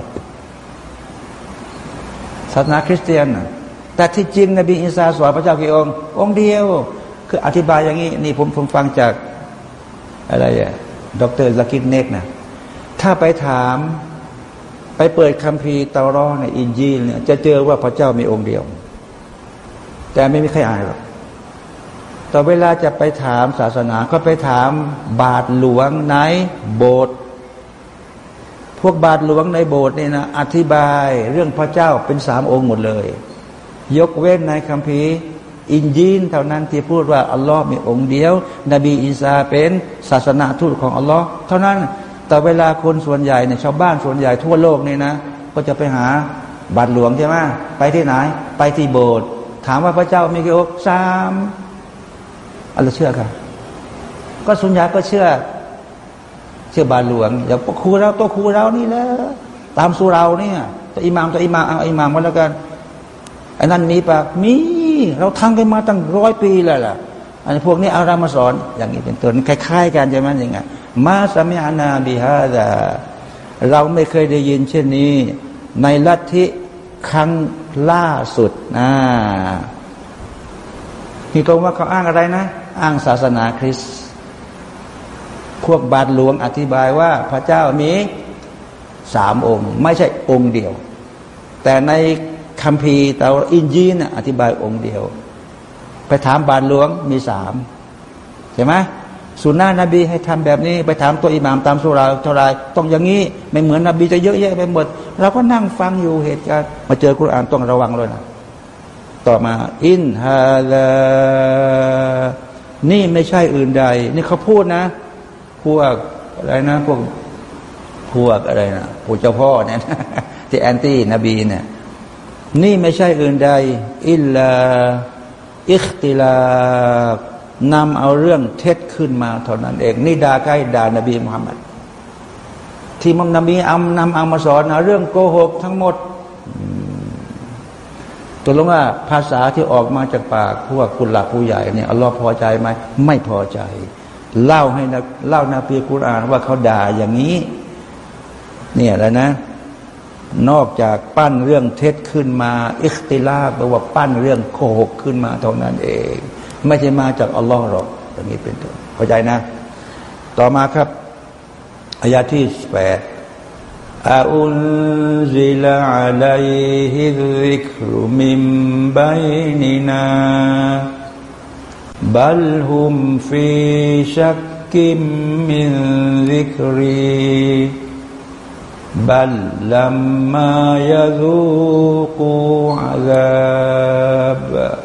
A: ศาสนาคริสเตียนแต่ที่จริงนบีอิสาสอนพระเจ้ากี่องค์ องค์เดียว คืออธิบายอย่างนี้ นี่ผมผมฟังจากอะไรอะดรสกิดเนกนะถ้าไปถามไปเปิดคัมภีร์เตารอในอินจีเนี่ยจะเจอว่าพระเจ้ามีองค์เดียว แต่ไม่มีใครอ่านหรอกต่อเวลาจะไปถามศาสนาก็ไปถามบาทหลวงในโบสถ์พวกบาทหลวงในโบสถ์นี่นะอธิบายเรื่องพระเจ้าเป็นสามองค์หมดเลย ยกเว้นในคัมภีร์อินยีนเท่านั้นที่พูดว่าอัลลอฮ์มีองค์เดียว นบีอีสาเป็นศาสนาทูตของอัลลอฮ์เท่านั้นแต่เวลาคนส่วนใหญ่เนี่ยชาวบ้านส่วนใหญ่ทั่วโลกนี่นะ ก็จะไปหาบาทหลวงใช่ไหมไปที่ไหน ไปที่โบสถ์ ถามว่าพระเจ้ามีกี่องค์สามอะไรเชื่อครับก็ส่วนใหญ่ก็เชื่อ เชื่อบาหลวงอย่างครูเราตัวครูเรานี่แหละตามสุเราเนี่ยตัวอิหมามตัวอิหมามเอาอิหมามมาแล้วกันไอ้นั่นมีปะมีเราทำกันมาตั้งร้อยปีแล้วล่ะอันพวกนี้อารามาสอนอย่างนี้เป็นต้นคล้ายๆกันใช่ไหมยังไงมาสมิอานาบิฮาดาเราไม่เคยได้ยินเช่นนี้ ในลัทธิครั้ง ล่าสุดนะนี่ตรงว่าเขาอ้างอะไรนะ อ้างศาสนาคริสต์พวกบาทหลวงอธิบายว่าพระเจ้ามีสามองค์ ไม่ใช่องค์เดียว แต่ในคำพีแต่อินยีนอธิบายองค์เดียว ไปถามบาทหลวงมีสามใช่ไหม สุนนะนบีให้ทำแบบนี้ ไปถามตัวอิหมามตามสุราเท่าไรต้องอย่างนี้ไม่เหมือนนบีจะเยอะแยะไปหมด เราก็นั่งฟังอยู่เหตุการณ์มาเจอกุรอานต้องระวังเลยนะต่อมา อินฮาลานี่ไม่ใช่อื่นใด นี่เขาพูดนะ พวกอะไรนะ พวกพวกอะไรนะพวกเจ้าพ่อเนี่ยที่แอนตี้นบีเนี่ยนี่ไม่ใช่อื่นใด อิลลาอิคติลา นำเอาเรื่องเท็จขึ้นมาเท่านั้นเองนี่ด่าใกล้ด่านบีมุฮัมมัดที่มัมนบีอำนำเอามาสอนนะเรื่องโกหกทั้งหมดตัวลงว่าภาษาที่ออกมาจากปากพวกคุณหลักผู้ใหญ่เนี่ยอัลลอฮ์พอใจไหมไม่พอใจ เล่าให้นะเล่านาปีกุรอานว่าเขาด่าอย่างนี้ เนี่ยแล้วนะ นอกจากปั้นเรื่องเท็จขึ้นมา อิคติลาแปลว่าปั้นเรื่องโกหกขึ้นมาเท่านั้นเอง ไม่ใช่มาจากอัลลอฮ์หรอกอย่างนี้เป็นต้นเข้าใจนะ ต่อมาครับอายาที่แปดอาอุนซิลาอัลัยฮิริกรุมิมบัยนินาบัลฮุมฟีชักกิมมินริกรีบัลลัมมา ยะซูกูอาซาบ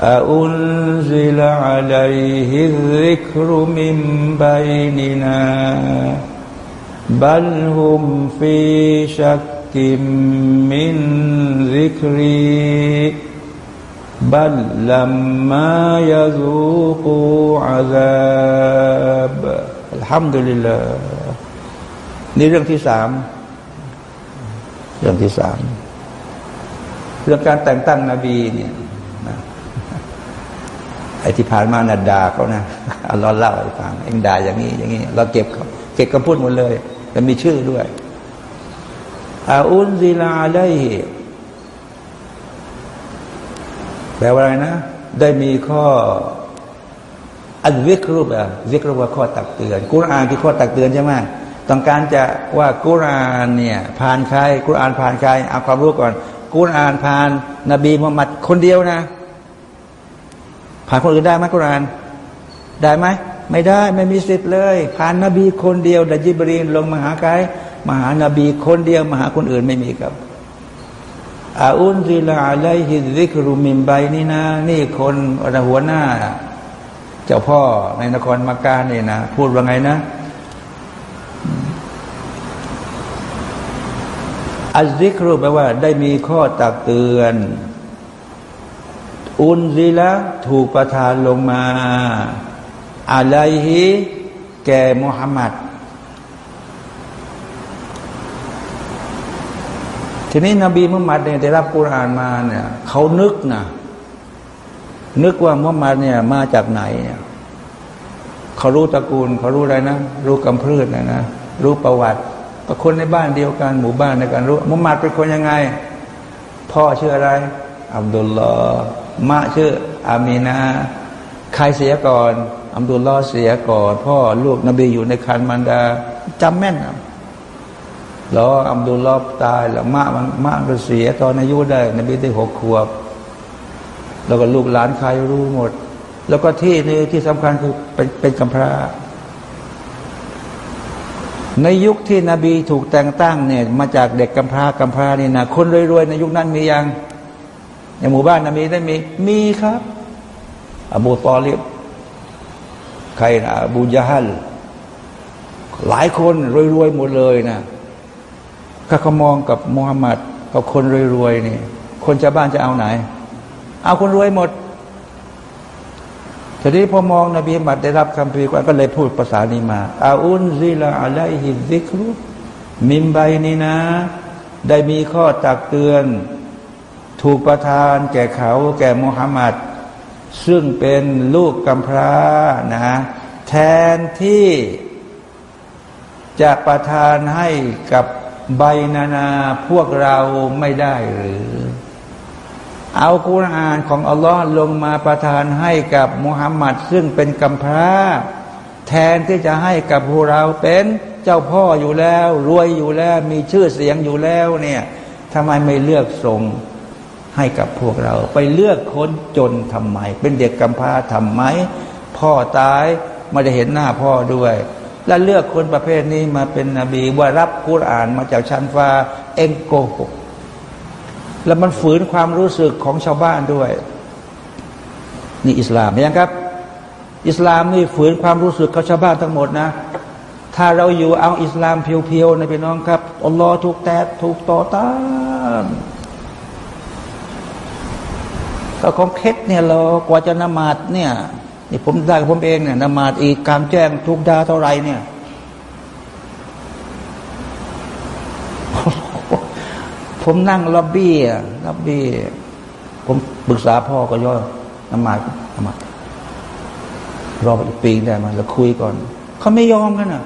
A: أأنزل عليه الذكر من بيننا بل هم في شك من ذكري بل لما يذوقوا عذاب الحمد لله นี่เรื่องที่สามเรื่องที่สามเรื่องการแต่งตั้งนบีเนี่ยไ อ้ที่ผ่านมาน่ะด่าเขานะอัลลอฮ์เล่าให้ฟังเองด่าอย่างนี้ อย่างนี้ เราเก็บเขาเก็บคำพูดหมดเลยแต่มีชื่อด้วยอาอุนซิลาไลแปลว่าอะไรนะ ได้มีข้อ อัลวิกรูปอะวิกรูปว่าข้อตักเตือน กุรอานที่ข้อตักเตือนใช่ไหมต้องการจะว่ากุรอานเนี่ยผ่านใครกุรอานผ่านใครเอาความรู้ก่อน กุรอานผ่านนบีมุฮัมมัดคนเดียวนะ ผ่านคนอื่นได้ไหมกุราน ได้ไหมไม่ได้ไม่มีสิทธิ์เลย ผ่านนบีคนเดียวดัจิบรีนลงมาหาใครมาหานบีคนเดียวมาหาคนอื่นไม่มีครับอาอุนซิลาไลฮิซิกรุมิมไบนี่นะ นี่คนหัวหน้า เจ้าพ่อในนครมักกะนี่นะ พูดว่าไงนะอัลซิกรุแปลว่า ได้มีข้อตักเตือน อุนซิละถูกประทานลงมาอะไรฮิแก่มุฮัมมัดทีนี้นบีมุฮัมมัดเนี่ยได้รับกุรานมาเนี่ยเขานึกนะนึกว่ามุฮัมมัดเนี่ยมาจากไหนเนี่ยเขารู้ตระกูลเขารู้อะไรนะรู้กำพืชนะนะรู้ประวัติก็คนในบ้านเดียวกันหมู่บ้านในการรู้มุฮัมมัดเป็นคนยังไง พ่อชื่ออะไร อับดุลลอฮ์ มะชื่ออามีนาใครเสียก่อน อัมดุลลอเสียก่อน พ่อลูกนบีอยู่ในคันมันดาจำแม่นะแล้วอัมดุลลอตายแล้วมะมันมะมันเสียตอนอายุได้ นบีได้หกขวบ แล้วก็ลูกหลานใครรู้หมด แล้วก็ที่นี่ที่สำคัญคือเป็นเป็นกำพร้าในยุคที่นบีถูกแต่งตั้งเนี่ยมาจากเด็กกำพร้ากำพร้านี่นะคนรวยๆในยุคนั้นมียัง ในหมู่บ้านนะมีได้มี มีครับ อบูตอลิบใครนะอบูยาฮัลหลายคนรวยๆหมดเลยนะถ้าเขามองกับมูฮัมหมัดกับคนรวยๆนี่ คนชาวบ้านจะเอาไหน เอาคนรวยหมดทีนี้พอมองนบีมัดได้รับคำพีก็เลยพูดภาษานี้มาอาอุนซิลาอะลัยฮิซิกรุมิมไบนี่นะ ได้มีข้อตักเตือน ถูกประทานแก่เขาแก่มุฮัมมัดซึ่งเป็นลูกกำพร้านะแทนที่จะประทานให้กับใบนานาพวกเราไม่ได้หรือ เอาคุรานของอัลลอฮ์ลงมาประทานให้กับมุฮัมมัดซึ่งเป็นกำพร้า แทนที่จะให้กับพวกเราเป็นเจ้าพ่ออยู่แล้ว รวยอยู่แล้ว มีชื่อเสียงอยู่แล้วเนี่ยทำไมไม่เลือกส่ง ให้กับพวกเรา ไปเลือกคนจนทำไม เป็นเด็กกำพร้าทำไม พ่อตายไม่ได้เห็นหน้าพ่อด้วย และเลือกคนประเภทนี้มาเป็นนบีว่ารับกุรอานมาจากชั้นฟ้าเองโกหกแล้วมันฝืนความรู้สึกของชาวบ้านด้วย นี่อิสลามยังครับ อิสลามนี่ฝืนความรู้สึกของชาวบ้านทั้งหมดนะถ้าเราอยู่เอาอิสลามเพียวๆนะพี่น้องครับอัลลอฮ์ถูกแตะถูกต่อต้าน ก็ของเคสเนี่ยเรากว่าจะนมาดเนี่ยนี่ผมได้ผมเองเนี่ยนมาดอีกการแจ้งทุกดาเท่าไรเนี่ยผมนั่งล็อบบี้ล็อบบี้ผมปรึกษาพ่อก็ย่อนมาดนมาดรออีกปีได้มาแล้วคุยก่อนเขาไม่ยอมกันอะ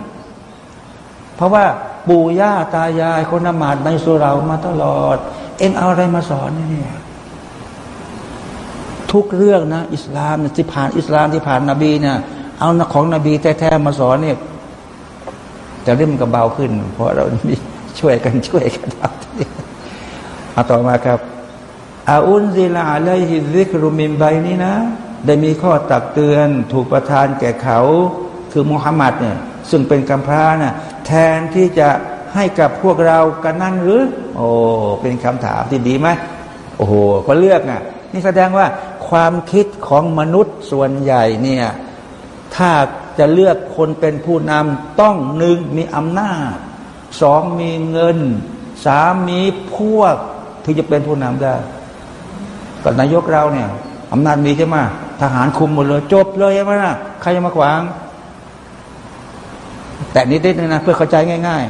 A: เพราะว่าปู่ย่าตายายคนนมาดในสุรามาตลอด เอ็งเอาอะไรมาสอนเนี่ย ทุกเรื่องนะ อิสลามที่ผ่านอิสลามที่ผ่านนบีเนี่ยเอาของนบีแท้ๆมาสอนเนี่ยจะเริ่มกระเบาขึ้น เพราะเราช่วยกันช่วยกันทำเอาต่อมาครับอาอุนซิลาอะลัยฮิซิกรุมิมใบนี้นะ ได้มีข้อตักเตือนถูกประทานแก่เขา คือมุฮัมมัดเนี่ยซึ่งเป็นกำพร้าน่ะแทนที่จะให้กับพวกเรากันนั่นหรือ โอ้เป็นคำถามที่ดีไหมโอ้โหก็เลือกน่ะนี่แสดงว่า ความคิดของมนุษย์ส่วนใหญ่เนี่ยถ้าจะเลือกคนเป็นผู้นำต้องหนึ่งมีอำนาจสองมีเงินสามมีพวกที่จะเป็นผู้นำได้กับนายกเราเนี่ยอำนาจมีใช่ไหมทหารคุมหมดเลย จบเลยใช่ไหมนะใครจะมาขวาง แต่นิดนิดนึงนะเพื่อเข้าใจง่าย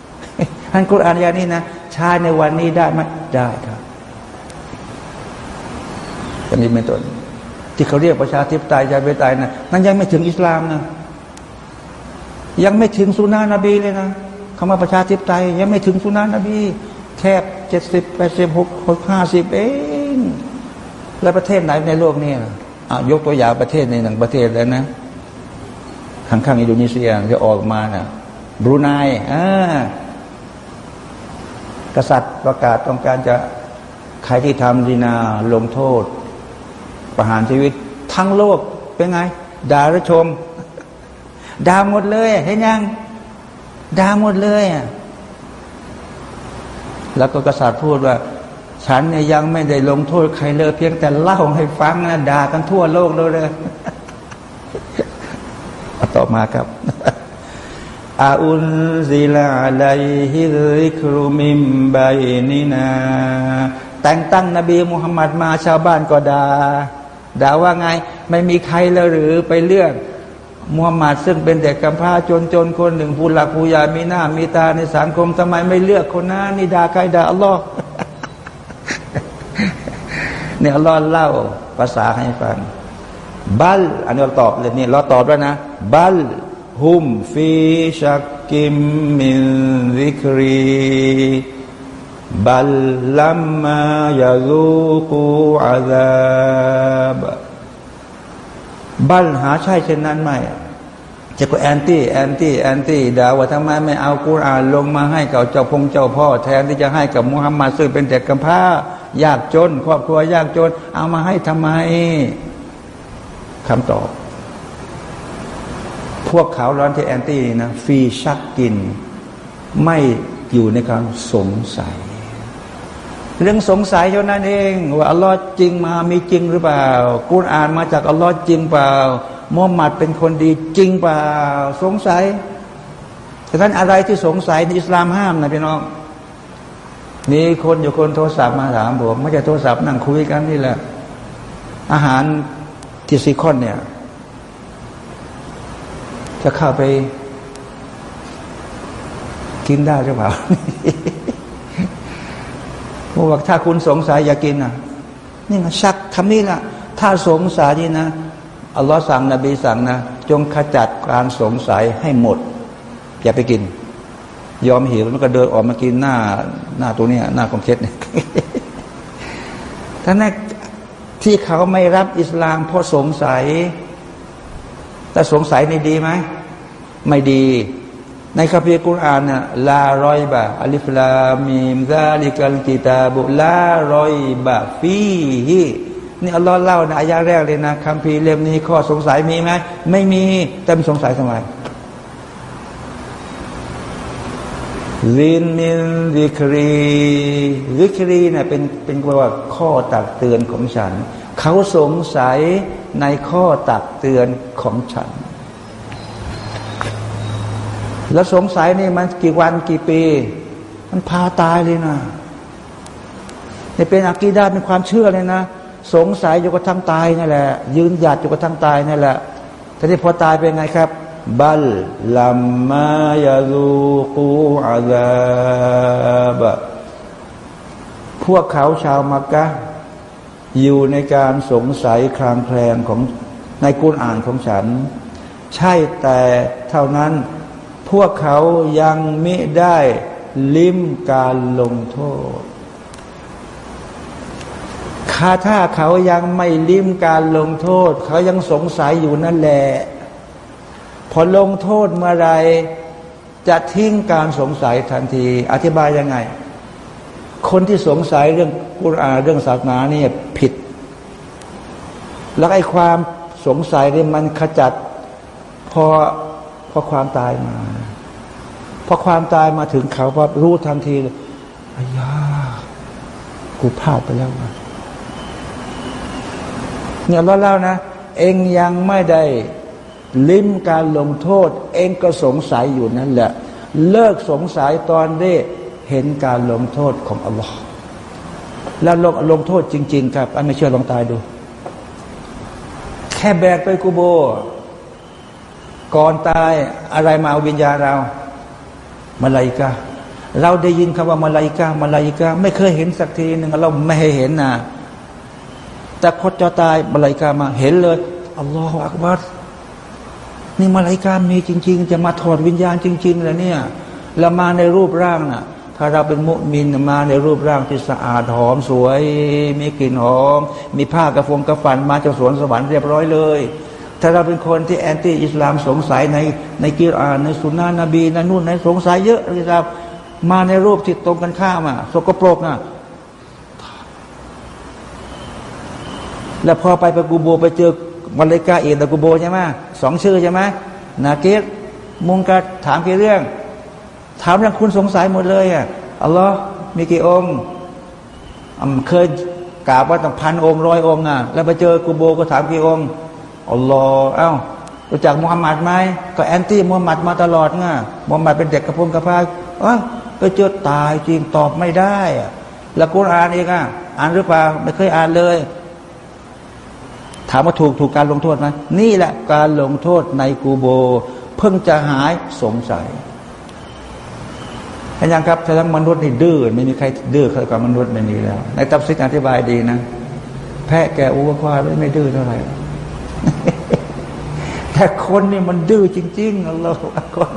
A: ๆท่านกุรอานยานี้นะใช้ในวันนี้ได้ไหมได้ครับ อันนี้เป็นต้นที่เขาเรียกประชาธิปไตยใจไปตยนะนั่นยังไม่ถึงอิสลามนะยังไม่ถึงสุนานะบีเลยนะคำว่าประชาธิปไตยยังไม่ถึงสุนานะบี แคบเจ็ดสิบแปดสิบหกหกห้าสิบเองแล้วประเทศไหนในโลกนี้อะยกตัวอย่างประเทศในหนึ่งประเทศแล้วนะข้างๆอินโดนีเซียที่ออกมานะ่ะบรูไนอ่ากษัตริย์ประกาศต้องการจะใครที่ทำดีนาลงโทษ ประหารชีวิต ทั้งโลกเป็นไงด่าและชมด่าหมดเลยเห็นยังด่าหมดเลยแล้วก็กษัตริย์พูดว่า ฉันเนี่ยยังไม่ได้ลงโทษใครเลยเพียงแต่เล่าให้ฟังนะด่ากันทั่วโลกเลยเลยต่อมาครับอาอุนซิลาไลฮิริครุมิมบายนินา แต่งตั้งนบีมุฮัมมัดมาชาวบ้านก็ดา่า ด่าว่าไง ไม่มีใครแล้วหรือไปเลือกมูฮัมหมัดซึ่งเป็นเด็กกำพร้าจนจนคนหนึ่งผู้หลักผู้ใหญ่มีหน้า มีตาในสังคมทำไมไม่เลือกคนนั้นนี่ด่าใครด่าอัลลอฮ์เนี่ยอัลลอฮ์เล่าภาษาให้ฟังบัลอันนี้เราตอบเลยนี่เราตอบแล้วนะ บัลฮุมฟีชักกิมมินซิครี บัลลัมมายาลูกูอาซาบบัลหาใช่เช่นนั้นไหมจะก็แอนตี้แอนตี้แอนตี้ด่าว่าทำไมไม่เอากุรอานลงมาให้กับเจ้าพงเจ้าพ่อ แทนที่จะให้กับมุฮัมมัดซึ่งเป็นเด็กกำพร้ายากจน ครอบครัวยากจน เอามาให้ทำไมคำตอบ พวกเขาร้อนที่แอนตี้นะฟีชักกิน ไม่อยู่ในการสงสัย เรื่องสงสัยเท่านั้นเอง ว่าอัลลอฮ์จริงมามีจริงหรือเปล่ากุรอานมาจากอัลลอฮ์จริงเปล่ามุฮัมมัดเป็นคนดีจริงเปล่า สงสัยฉะนั้นอะไรที่สงสัยในอิสลามห้ามนะพี่น้องมีคนอยู่คนโทรศัพท์มาถามผมไม่ใช่โทรศัพท์นั่งคุยกันนี่แหละ อาหารที่ซีคอนเนี่ย จะเข้าไป กินได้หรือเปล่า บอกถ้าคุณสงสัยอย่ากินนะนี่นะชักคำนี้ละถ้าสงสัยนี่นะอัลลอฮ์สั่งนบีสั่งนะ จงขจัดการสงสัยให้หมด อย่าไปกิน ยอมหิวมันก็เดินออกมากินหน้า หน้าตัวเนี้ยหน้าของเคสเนี่ยท่านนั้นที่เขาไม่รับอิสลามเพราะสงสัยแต่สงสัยนี่ดีไหม ไม่ดี ในคัมภีร์กุรอานน่ะلا ريب الم ذلك الكتاب لا ريب فيه นี่อัลลอฮ์เล่าในอายะแรกเลยนะคัมภีร์เล่มนี้ข้อสงสัยมีไหมไม่มีแต่มีสงสัยทำไม من ذكري ذكري เนี่ยเป็นเป็นว่าข้อตักเตือนของฉัน เขาสงสัยในข้อตักเตือนของฉัน แล้วสงสัยนี่มันกี่วันกี่ปี มันพาตายเลยนะนี่เป็นعقيدةเป็นความเชื่อเลยนะ สงสัยอยู่กับทั้งตายนั่นแหละ ยืนหยัดอยู่กับทั้งตายนั่นแหละแต่ที่พอตายเป็นไงครับ บัลลัมมายาลูกูอาซาบพวกเขาชาวมักกะอยู่ในการสงสัยคลางแคลงของในกุณอ่านของฉัน ใช่แต่เท่านั้น พวกเขายังมิได้ลิ้มการลงโทษคาถ้าเขายังไม่ลิ้มการลงโทษ เขายังสงสัยอยู่นั่นแหละ พอลงโทษเมื่อไรจะทิ้งการสงสัยทันที อธิบายยังไง คนที่สงสัยเรื่องกุรอานเรื่องศาสนาเนี่ยผิด แล้วไอ้ความสงสัยเนี่ยมันขจัดพอพอความตายมา อความตายมาถึงเขาพอรู้ทันทีเลยอายากูพลาดไปแล้วเนี่ยเราเล่านะ เองยังไม่ได้ลิ้มการลงโทษ เองก็สงสัยอยู่นั่นแหละ เลิกสงสัยตอนได้เห็นการลงโทษของอัลลอฮ์แล้วลงลงโทษจริง ๆ ครับอันไม่เชื่อลองตายดู แค่แบกไปกูโบ ก่อนตายอะไรมาเอาวิญญาณเรา มาลายกาเราได้ยินคำว่ามาลายกามาลายกาไม่เคยเห็นสักทีหนึ่งเราไม่ให้เห็นนะแต่พอจะตายมาลายกามาเห็นเลยอัลลอฮฺอักบัรนี่มาลายกามีจริง ๆ จะมาถอดวิญญาณจริงๆเลยเนี่ยเรามาในรูปร่างน่ะ ถ้าเราเป็นมุมินมาในรูปร่างที่สะอาดหอมสวย มีกลิ่นหอม มีผ้ากระฟงกระฝันมาจากสวนสวรรค์เรียบร้อยเลย ถ้าเราเป็นคนที่แอนตี้อิสลามสงสัยในในกิรอานในสุนนะนบีในนู่นในสงสัยเยอะนะครับมาในรูปที่ตรงกันข้ามอะสกปรกอะแล้วพอไปไปกูโบไปเจอมาเลกาเอ็ดกูโบใช่ไหมสองชื่อใช่ไหมนาเกตมุงกัดถามกี่เรื่อง ถามเรื่องคุณสงสัยหมดเลยอะอัลลอฮ์มีกี่องค์เคยกราบว่าตั้งพันองค์ร้อยองค์อะแล้วไปเจอกูโบก็ถามกี่องค์ อัลลอฮ์เอ้ารู้จักมุฮัมมัดไหมก็แอนตี้มุฮัมมัดมาตลอดไงมุฮัมมัดเป็นเด็กกระพงกระพายอ๋อไปเจอตายจริงตอบไม่ได้อะแล้วกุรอานเองอะอ่านหรือเปล่าไม่เคยอ่านเลย ถามว่าถูกถูกการลงโทษไหมนี่แหละการลงโทษในกูโบ เพิ่งจะหายสงสัยเห็นยังครับทั้งมนุษย์นี่ดื้อไม่มีใครดื้อเท่ากับมนุษย์ในนี้แล้ว ในตับซิกอธิบายดีนะ แพะแกอ้วควาไม่ดื้อเท่าไหร่ แต่คนนี่มันดื้อจริงๆเราคน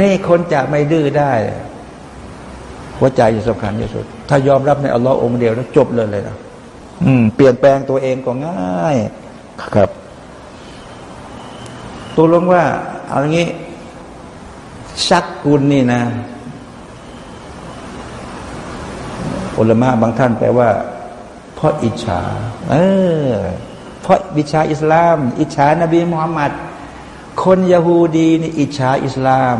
A: นี่คนจะไม่ดื้อได้ หัวใจสำคัญที่สุด ถ้ายอมรับในอัลลอฮ์องเดียวแล้วจบเลยเลยนะอืม เปลี่ยนแปลงตัวเองก็ง่าย ครับตัวลงว่า เอาอย่างนี้ ชักกุลนี่นะอุลมะบางท่านแปลว่า เพราะอิจฉา เออ เพราะวิชาอิสลาม อิจฉานบีมุฮัมมัดคนยาฮูดีนี่อิจฉาอิสลาม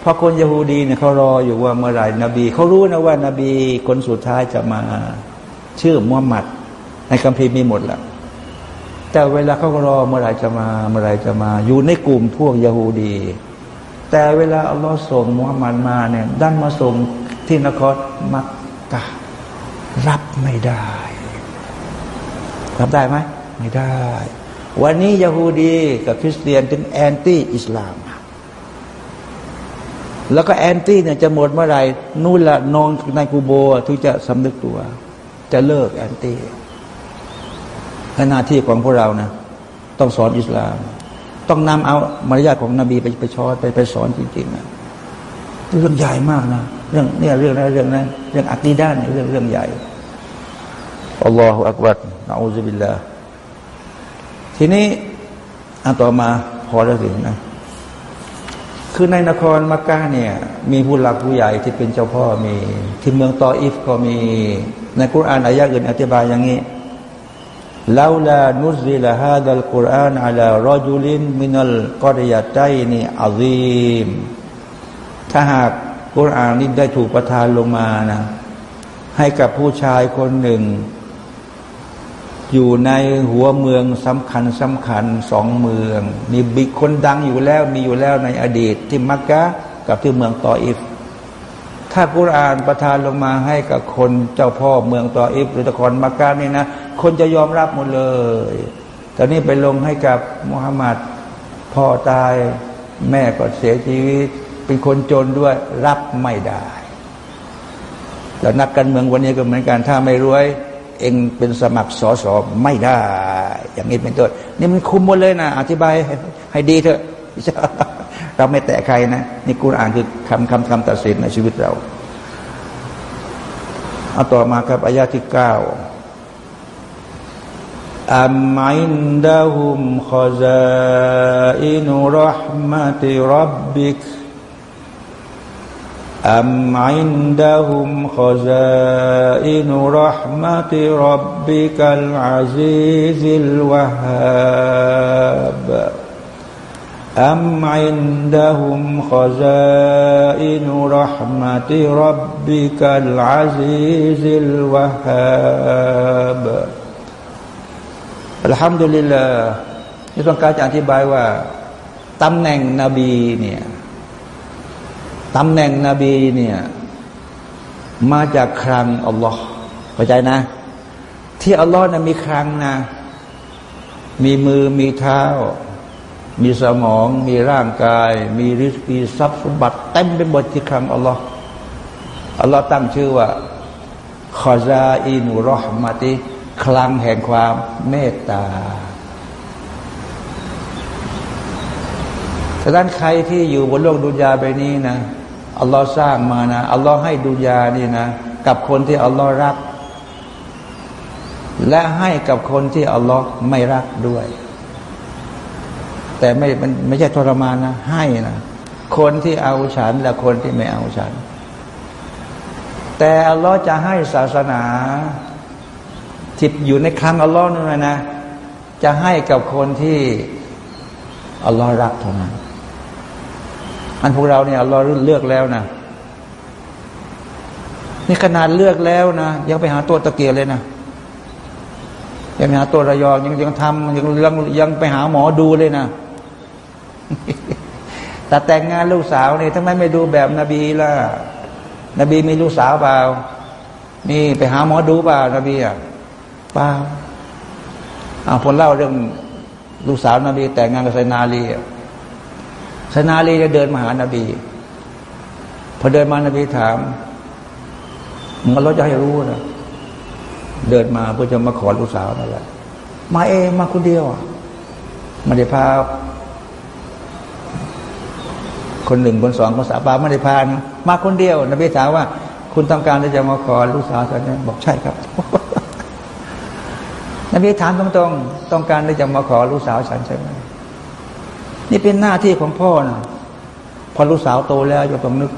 A: เพราะคนยาฮูดีเนี่ยเขารออยู่ว่าเมื่อไหร่นบีเขารู้นะว่านบีคนสุดท้ายจะมาชื่อมุฮัมมัด ในคัมภีร์มีหมดแล้วแต่เวลาเขารอเมื่อไรจะมาเมื่อไรจะมา อยู่ในกลุ่มพวกยาฮูดี แต่เวลาอัลลอฮ์ส่งมุฮัมมัดมาเนี่ยดันมาส่งที่นครมักกะรับไม่ได้ รับได้ไหม ไม่ได้ วันนี้ยาฮูดีกับคริสเตียนเป็นแอนตี้อิสลาม แล้วก็แอนตี้เนี่ยจะหมดเมื่อไหร่นู่นละนอนในกูโบถึงจะสำนึกตัว จะเลิกแอนตี้หน้าที่ของพวกเรานะต้องสอนอิสลาม ต้องนำเอามารยาทของนบีไปไปชอนไปไปสอนจริงๆนะเรื่องใหญ่มากนะเรื่องเนี่ยเรื่องนั้นเรื่องนั้นเรื่องอักีด้านเรื่องเรื่องใหญ่อัลลอฮฺอักบัรนะอูซุบิลลา ทีนี้อันต่อมาพอแล้วสินะคือในนครมักกะเนี่ย มีผู้หลักผู้ใหญ่ที่เป็นเจ้าพ่อมี ที่เมืองตออิฟก็มี ในกุรอานอายะอื่นอธิบายอย่างนี้ลาลานุซิลฮาดัลกุรอานอัลรอจุลินมินัลกอริยาใจนี่อาซีมถ้าหากกุรอานนี้ได้ถูกประทานลงมานะ ให้กับผู้ชายคนหนึ่ง อยู่ในหัวเมืองสำคัญสำคัญสองเมือง มีบิคนดังอยู่แล้วมีอยู่แล้วในอดีต ที่มักกะกับที่เมืองตออิฟ ถ้ากุรอานประทานลงมาให้กับคนเจ้าพ่อเมืองตออิฟ หรือตะครมักกะนี่นะ คนจะยอมรับหมดเลย ตอนนี้ไปลงให้กับมุฮัมมัดพ่อตายแม่ก็เสียชีวิต เป็นคนจนด้วยรับไม่ได้ แล้วนักการเมืองวันนี้ก็เหมือนกันถ้าไม่รวย เองเป็นสมัครสอสอไม่ได้ อย่างนี้เป็นต้นนี่มันคุมหมดเลยนะ อธิบายให้ดีเถอะเราไม่แตะใครนะ นี่กุรอานคือคำคำคำตัดสินในชีวิตเราเอาต่อมาครับอายาที่เก้าอัมอินดะฮุมขซาอินุรหมติรับบิก أم عندهم خزائن رحمة ربك العزيز الوهاب أم عندهم خزائن رحمة ربك العزيز الوهاب الحمد لله ที่ต้องการจะอธิบายว่าตำแหน่งนบีเนี่ย ตำแหน่งนบีเนี่ยมาจากครังอัลลอฮ์เข้าใจนะ ที่อัลลอฮ์นะมีครังนะ มีมือมีเท้า มีสมอง มีร่างกาย มีริสกีทรัพย์สมบัติเต็มไปหมดที่ครังอัลลอฮ์อัลลอฮ์ตั้งชื่อว่าขอซาอินุรอห์มาติคลังแห่งความเมตตาแต่ด้านใครที่อยู่บนโลกดุนยาไปนี้นะ อัลลอฮ์สร้างมานะอัลลอฮ์ให้ดุนยานี่นะ กับคนที่อัลลอฮ์รัก และให้กับคนที่อัลลอฮ์ไม่รักด้วย แต่ไม่มันไม่ใช่ทรมานนะ ให้นะคนที่เอาฉัน และคนที่ไม่เอาฉัน แต่อัลลอฮ์จะให้ศาสนาที่อยู่ในครั้งอัลลอฮ์นั่นนะ จะให้กับคนที่อัลลอฮ์รักเท่านั้น อันพวกเราเนี่ยเราเลือกแล้วนะนี่ขนาดเลือกแล้วนะยังไปหาตัวตะเกียบเลยนะยังไปหาตัวระยองยังยังทำยังยังยังไปหาหมอดูเลยนะแต่แต่งงานลูกสาวนี่ทำไมไม่ดูแบบนบีล่ะ นบีมีลูกสาวเปล่า มีไปหาหมอดูเปล่านบีอะเปล่าอ่าผมเล่าเรื่องลูกสาวนบีแต่งงานกับไซนาลีอะ สนาลีจะเดินมาหานบีพอเดินมานบีถามมันเราจะให้รู้นะเดินมาเพื่อจะมาขอลูกสาวนั่นแหละมาเองมาคนเดียวไม่ได้พา คนหนึ่งคนสองคนสามปาไม่ได้พานะมาคนเดียวนบีถามว่า คุณต้องการที่จะมาขอลูกสาวฉันบอกใช่ครับนบีถามตรงๆ ต้องการที่จะมาขอลูกสาวฉันใช่ไหม นี่เป็นหน้าที่ของพ่อนะพอลูกสาวโตแล้วจะต้องนึก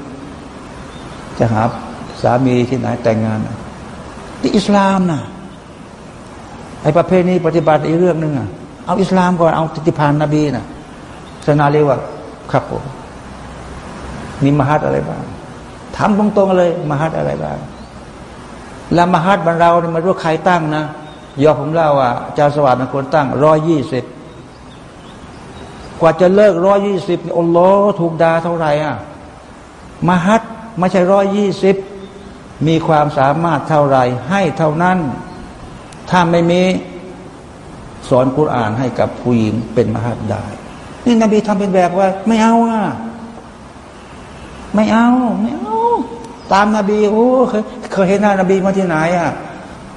A: จะหาสามีที่ไหนแต่งงานที่อิสลามนะไอ้ประเภทนี้ปฏิบัติอีกเรื่องหนึ่งอะ เอาอิสลามก่อนเอาติพานนบีนะศาสนาเรียกว่าครับผมมีมหัดอะไรบ้างถามตรงๆเลย มหัดอะไรบ้างแล้วมหัดบรรเราเนี่ยมารู้ใครตั้งนะยอผมเล่าว่าจ้าสวัสดิ์เป็นคนตั้งร้อยยี่สิบ กว่าจะเลิกร้อยยี่สิบอัลลอฮ์ถูกด่าเท่าไหร่อะมหัดไม่ใช่ร้อยยี่สิบมีความสามารถเท่าไรให้เท่านั้น ถ้าไม่มีสอนกุรอานให้กับผู้หญิงเป็นมหัดได้ นี่นบีทำเป็นแบบว่า ไม่เอาอะไม่เอา ไม่เอา ตามนาบีโอ้เคยเคยเห็นหน้านบีมาที่ไหนอะ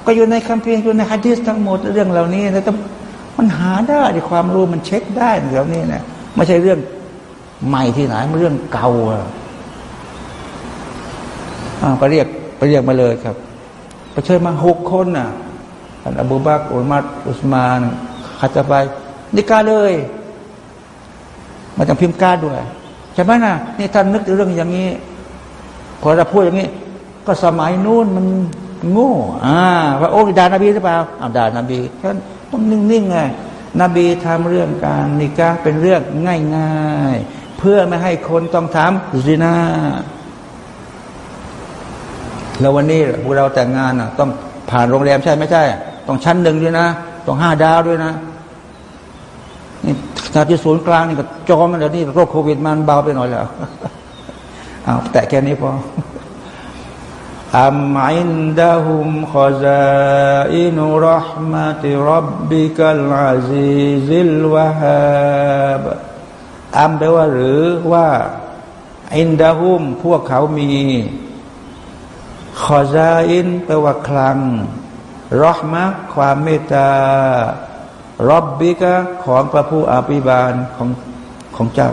A: ก็อยู่ในคัมภีร์อยู่ในฮะดีษทั้งหมดเรื่องเหล่านี้แต่ มันหาได้ในความรู้มันเช็คได้เดี๋ยวนี้นะไม่ใช่เรื่องใหม่ที่ไหนมันเรื่องเก่าอะไปเรียกไปเรียกมาเลยครับไปเชิญมาหกคนน่ะอันอบูบักอุลมัดอุสมานขัดจะไปนิกาเลย มาจากพิมพ์การด้วยเฉช่ไหมนะนี่ท่านนึกถึงเรื่องอย่างนี้ พอเราพูดอย่างนี้ ก็สมัยนู้นมันโง่ อ่าว่าโอ้ด่านบีหรือเปล่าอ้าวด่านบีท่าน ต้องนิ่งๆไงนบีทำเรื่องการนิกาเป็นเรื่องง่ายๆ เพื่อไม่ให้คนต้องทำซินาแล้ววันนี้พวกเราแต่งงานอะ ต้องผ่านโรงแรมใช่ไม่ใช่ ต้องชั้นหนึ่งด้วยนะ ต้องห้าดาวด้วยนะนี่สถานที่ศูนย์กลางนี่ก็จอมันเดี๋ยวนี้โรคโควิดมันเบาไปหน่อยแล้วเอาแต่แค่นี้พอ อัมอินดะฮุมขซาอินุรหมติรับบิกัลอาซีซิลวะฮาบอัมแปลว่าหรือว่าอินดะฮุมพวกเขามีขอซาอินแปลว่าคลังรหมะความเมตตารบบิกะของพระผู้อภิบาลของของเจ้า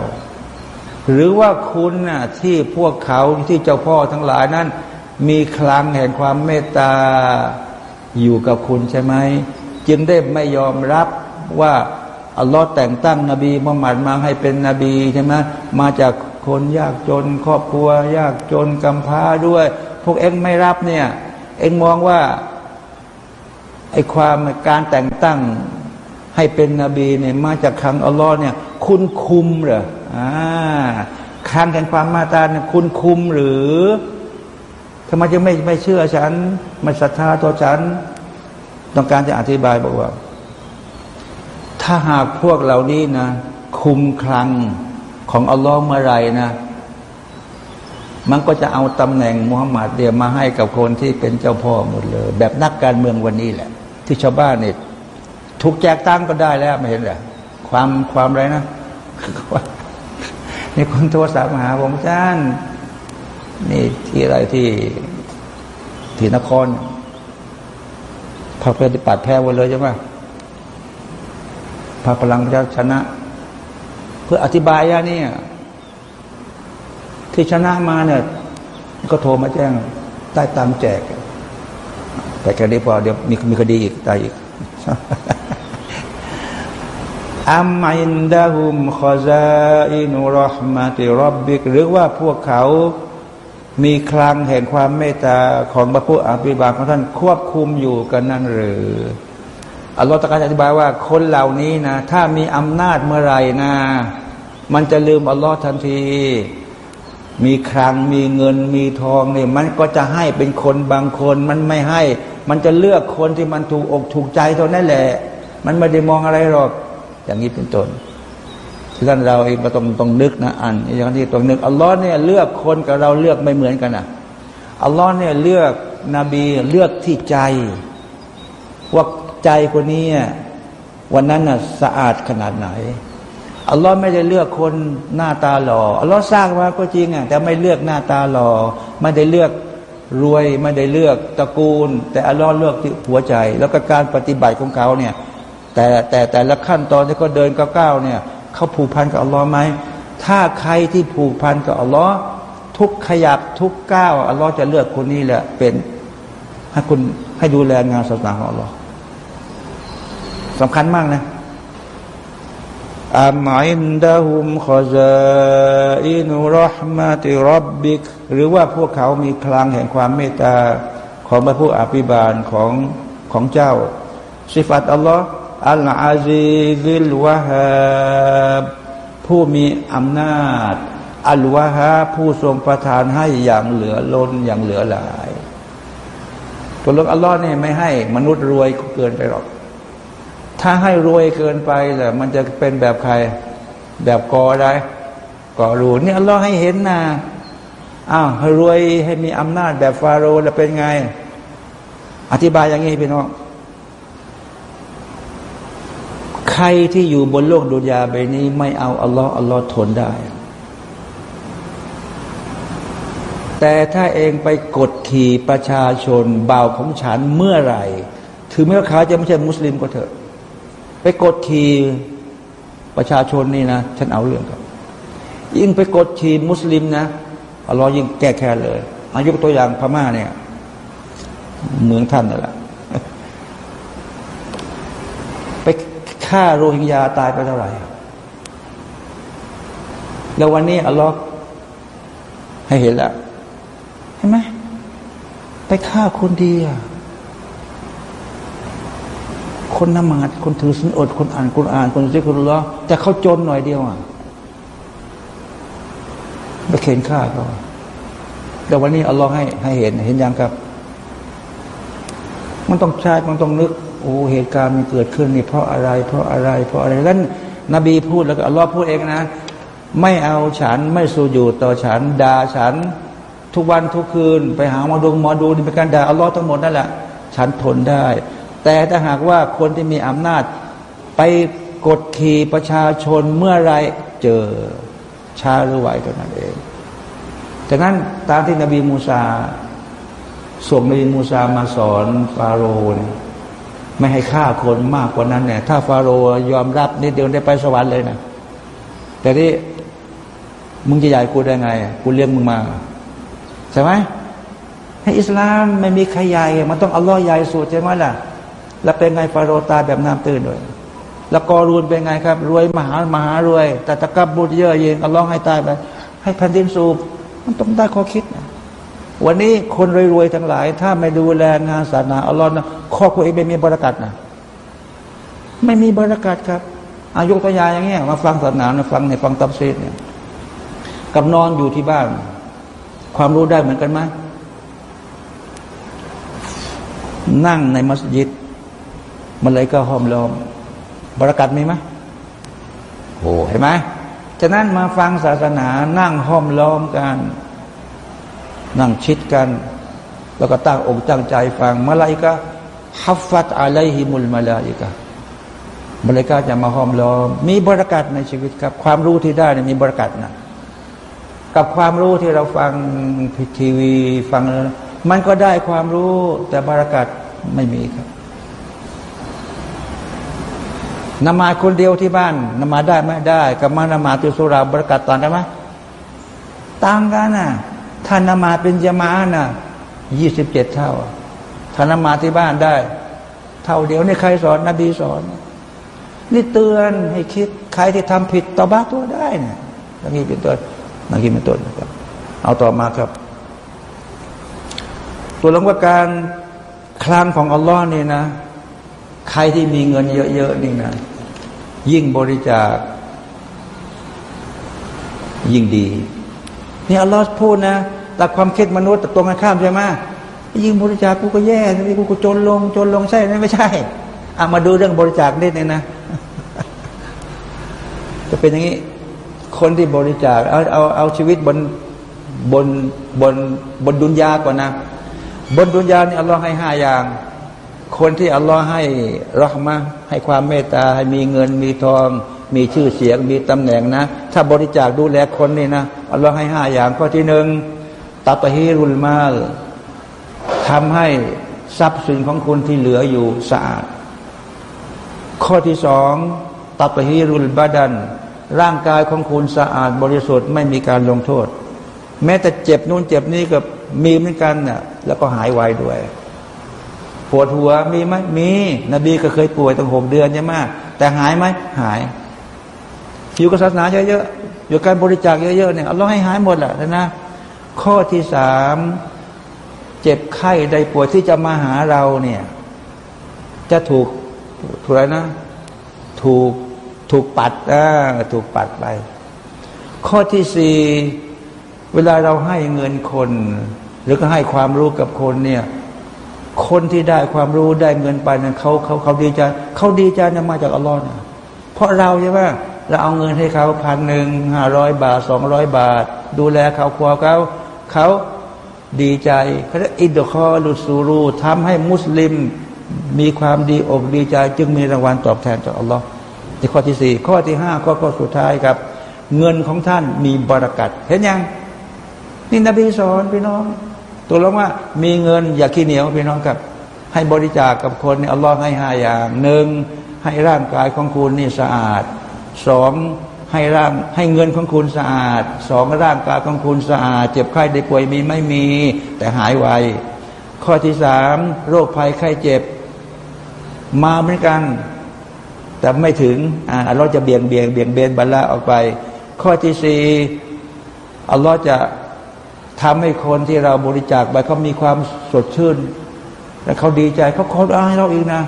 A: หรือว่าคุณน่ะที่พวกเขาที่เจ้าพ่อทั้งหลายนั้น มีคลังแห่งความเมตตาอยู่กับคุณใช่ไหมจึงได้ไม่ยอมรับว่าอัลลอฮ์แต่งตั้งนบีมุฮัมมัดมาให้เป็นนบีใช่ไหมมาจากคนยากจน ครอบครัว ยากจนกำพร้าด้วย พวกเอ็งไม่รับเนี่ย เอ็งมองว่าไอความการแต่งตั้งให้เป็นนบีเนี่ยมาจากครั้งอัลลอฮ์เนี่ย คุณคุมเหรออ่าครั้งแห่งความมาตาเนี่ยคุณคุมหรือ ทำไมจะไม่ไม่เชื่อฉัน ไม่ศรัทธาต่อฉัน ต้องการจะอธิบายบอกว่า ถ้าหากพวกเหล่านี้นะ คุมคลังของอัลลอฮ์เมื่อไรนะ มันก็จะเอาตำแหน่งมุฮัมมัดเดียมาให้กับคนที่เป็นเจ้าพ่อหมดเลย แบบนักการเมืองวันนี้แหละ ที่ชาวบ้านเนี่ยถูกแจกตั้งก็ได้แล้วไม่เห็นเหรอความความอะไรนะนี่คนโทรศัพท์มาหาผมอาจารย์ นี่ที่อะไรที่ที่นครพรรคปฏิปัติแพ้วันเลยใช่ไหมพรรคพลังประชาชนะ เพื่ออธิบายว่านี่ที่ชนะมาเนี่ย ก็โทรมาแจ้งได้ตามแจก แต่แค่นี้พอเดี๋ยวมีมีคดีอีกตายอีกอัมอินดะฮุมขซาอินุรหมติรับบิกหรือว่าพวกเขา มีคลังแห่งความเมตตาของพระผู้อภิบาลของท่านควบคุมอยู่กันนั่นหรืออัลลอฮฺตะการอธิบายว่าคนเหล่านี้นะ ถ้ามีอำนาจเมื่อไหร่นะ มันจะลืมอัลลอฮ์ทันที มีคลังมีเงินมีทองเนี่ยมันก็จะให้เป็นคนบางคนมันไม่ให้ มันจะเลือกคนที่มันถูกอกถูกใจเท่านั้นแหละ มันไม่ได้มองอะไรหรอก อย่างนี้เป็นต้น ท่านเราเองก็ต้องต้องนึกนะอันอย่างที่ต้องนึกอัลลอฮ์เนี่ยเลือกคนกับเราเลือกไม่เหมือนกันนะอัลลอฮ์เนี่ยเลือกนบีเลือกที่ใจ ว่าใจคนนี้วันนั้นน่ะสะอาดขนาดไหนอัลลอฮ์ไม่ได้เลือกคนหน้าตาหล่ออัลลอฮ์สร้างมาก็จริงอะแต่ไม่เลือกหน้าตาหล่อไม่ได้เลือกรวยไม่ได้เลือกตระกูล แต่อัลลอฮ์เลือกที่หัวใจ แล้วก็การปฏิบัติของเขาเนี่ย แต่แต่แต่ละขั้นตอนที่เขาเดินก้าวเนี่ย เขาผูกพันกับอัลลอฮ์ไหมถ้าใครที่ผูกพันกับอัลลอฮ์ทุกขยับทุกก้าวอัลลอฮ์จะเลือกคนนี้แหละเป็นให้คุณให้ดูแลงานศาสนาของอัลลอฮ์สำคัญมากนะอัมอินดะฮุมขซาอินุรหมติรับบิก หรือว่าพวกเขามีคลังแห่งความเมตตาของพระผู้อภิบาลของของเจ้า สิฟัตอัลลอฮ์ อัลอาซีซิลวะฮาผู้มีอำนาจ อัลวะฮาผู้ทรงประทานให้อย่างเหลือล้นอย่างเหลือหลายตัวลกอัลลอฮ์เนี่ยไม่ให้ มนุษย์รวยเกินไปหรอก ถ้าให้รวยเกินไปแหละมันจะเป็นแบบใคร แบบกอได้กอรูนี่อัลลอฮ์ให้เห็นนะอ้าวให้รวยให้มีอำนาจแบบฟาโรห์แล้วเป็นไง อธิบายอย่างนี้พี่น้องใค รที่อยู่บนโลกดุนยาใบนี้ ไม่เอาอัลลอฮ์อัลลอฮ์ทนได้ แต่ถ้าเองไปกดขี่ประชาชนเบาของฉันเมื่อไหร่ถือแม้ว่าเขาจะไม่ใช่มุสลิมก็เถอะ ไปกดขี่ประชาชนนี่นะ ฉันเอาเรื่องครับ ยิ่งไปกดขี่มุสลิมนะอัลลอฮ์ยิ่งแก้แค้นเลยอายุตัวอย่างพม่าเนี่ย เมืองท่านนั่นแหละ ฆ่าโรฮิงญาตายไปเท่าไหร่ แล้ววันนี้อัลลอฮ์ให้เห็นแล้วเห็นไหมไปฆ่าคนดีอะคนนมาดคนถือสินอด คนอ่านคนอ่าน คนซิกรุลลอแต่เขาจนหน่อยเดียวอะไปเข็นฆ่าเขาแต่วันนี้อัลลอฮ์ให้ให้เห็นเห็นยังครับ มันต้องใช้มันต้องนึก อ้เหตุการณ์มันเกิดขึ้นนี่เพราะอะไร เพราะอะไร เพราะอะไรแล้วนบีพูดแล้วก็อัลลอฮ์พูดเองนะ ไม่เอาฉันไม่สู้อยู่ต่อฉันด่าฉัน ทุกวันทุกคืน ไปหาหมอดูหมอดูนี่เป็นการด่าอัลลอฮ์ทั้งหมดนั่นแหละฉันทนได้ แต่ถ้าหากว่าคนที่มีอำนาจ ไปกดขี่ประชาชนเมื่อไรเจอชาหรือไหวเท่านั้นเองจากนั้นตามที่นบีมูซาส่งนบีมูซามาสอนฟาโรห์ ไม่ให้ฆ่าคนมากกว่านั้นเนี่ย ถ้าฟาโรห์ยอมรับนิดเดียวได้ไปสวรรค์เลยนะแต่ที่มึงจะใหญ่กูได้ไงกูเลี้ยงมึงมาใช่ไหมให้อิสลามไม่มีใครใหญ่มันต้องอัลลอฮ์ใหญ่สุดใช่ไหมล่ะ แล้วเป็นไงฟาโรห์ตายแบบน้ำตื้นด้วยแล้วกอรูนเป็นไงครับ รวยมหามหารวย แต่ตะกับบุญเยอะเย็นอัลลอฮ์ให้ตายไปให้แผ่นดินสูบมันต้องได้ข้อคิดนะ วันนี้คนรวยๆทั้งหลาย ถ้าไม่ดูแลงานศาสนาอัลลอฮ์นะข้อคุยไม่มีบรารักัดนะไม่มีบรารักัดครับ อายุตัวอย่างอย่างเงี้ยมาฟังศาสนาฟังในฟังตับซีดเนี่ยกับนอนอยู่ที่บ้าน ความรู้ได้เหมือนกันไหมนั่งในมัสยิดมันเลยก็ห้อมล้อมบรารักัดมีไหมโอ้เห็นไหมฉะนั้นมาฟังศาสนานั่งห้อมล้อมกัน นั่งชิดกัน แล้วก็ตั้งอกตั้งใจฟังมาลายกะฮัฟฟัตอะไรฮิมุลมาลายกะมาลายกะจะมาห้อมล้อมมีบรากัดในชีวิตครับ ความรู้ที่ได้เนี่ยมีบรากัดนะกับความรู้ที่เราฟังทีวีฟัง มันก็ได้ความรู้แต่บรากัดไม่มีครับนมาคนเดียวที่บ้านนมาได้ไหมได้ กับมานมาติสุราบรกัดต่างกันไหมต่างกันนะ ถ้านมาเป็นยามาน่ะยี่สิบเจ็ดเท่าถ้านมาที่บ้านได้ เท่าเดียวนี่ใครสอนนบีสอน นี่เตือนให้คิดใครที่ทำผิดต่อบ้าตัวได้นี่ยนักนี้เป็นต้นนักนี้เป็นต้นนะครับ เอาต่อมาครับ ตัวลงว่าการคลางของอัลลอฮ์นี่นะ ใครที่มีเงินเยอะๆนี่นะยิ่งบริจาค ยิ่งดี นี่อัลลอฮ์พูดนะ หลักความคิดมนุษย์ตรงกันข้ามใช่ไหมยิ่งบริจาคกูก็แย่ทีกูก็จนลงจนลงใช่ไหมไม่ใช่อามาดูเรื่องบริจาคนิดนึงนะ จะเป็นอย่างนี้ คนที่บริจาคเอาเอาเอาชีวิตบนบนบนบนดุนยาก่อนนะ บนดุนยานี่อัลลอฮ์ให้ห้าอย่าง คนที่อัลลอฮ์ให้รักมาให้ความเมตตาให้มีเงินมีทอง มีชื่อเสียงมีตำแหน่งนะ ถ้าบริจาคดูแลคนนี่นะอัลลอฮ์ให้ห้าอย่างข้อที่หนึ่ง ตัตฮีรุลมาลทำให้ทรัพย์สินของคุณที่เหลืออยู่สะอาด ข้อที่สองตัตฮีรุลบาดัน ร่างกายของคุณสะอาดบริสุทธิ์ไม่มีการลงโทษ แม้แต่เจ็บนู่นเจ็บนี้ก็มีเหมือนกันนะ่ะแล้วก็หายไวด้วยปวดหัวมีไหมมี นบีก็เคยป่วยตั้งหกเดือนใช่ไหมแต่หายไหมหายอยู่กับศาสนาเยอะๆอยู่การบริจาคเยอะๆเนี่ยเราให้หายหมดแหละนะ ข้อที่สามเจ็บไข้ใดป่วยที่จะมาหาเราเนี่ย จะถูกถูกอะไรนะ ถูกถูกปัดอ่าถูกปัดไป ข้อที่สี่เวลาเราให้เงินคน หรือก็ให้ความรู้กับคนเนี่ย คนที่ได้ความรู้ได้เงินไปนั้นเขาเขาเขาดีใจเขาดีใจนะมาจากอัลลอฮ์นะเพราะเราใช่ไหมเราเอาเงินให้เขาพันหนึ่งห้าร้อยบาทสองร้อยบาท ดูแลเขาครัวเขา เขาดีใจเขาอิดคอลุสูรูทำให้มุสลิมมีความดีอกดีใจ จึงมีรางวัลตอบแทนจากอัลลอฮ์ที่ข้อที่สี่ข้อที่ห้าข้อข้อสุดท้ายครับ เงินของท่านมีบรารักัดเห็นยังนี่นบีสอนพี่น้อง ตัวลงว่ามีเงินอย่าขี้เหนียวพี่น้องครับ ให้บริจาคกับคนอัลลอฮ์ให้ห้าอย่างหนึ่งให้ร่างกายของคุณนี่สะอาดสอง ให้ร่างให้เงินของคุณสะอาดสองร่างกายของคุณสะอาด เจ็บไข้ได้ป่วยมีไม่มี แต่หายไวข้อที่สามโรคภัยไข้เจ็บ มาเหมือนกัน แต่ไม่ถึงอ่าเราจะเบี่ยงเบี่ยงเบี่ยงเบนบรรละออกไป ข้อที่สี่อัลลอฮ์จะทำให้คนที่เราบริจาคไปเขามีความสดชื่น และเขาดีใจเขาขออาให้เราอีกนะ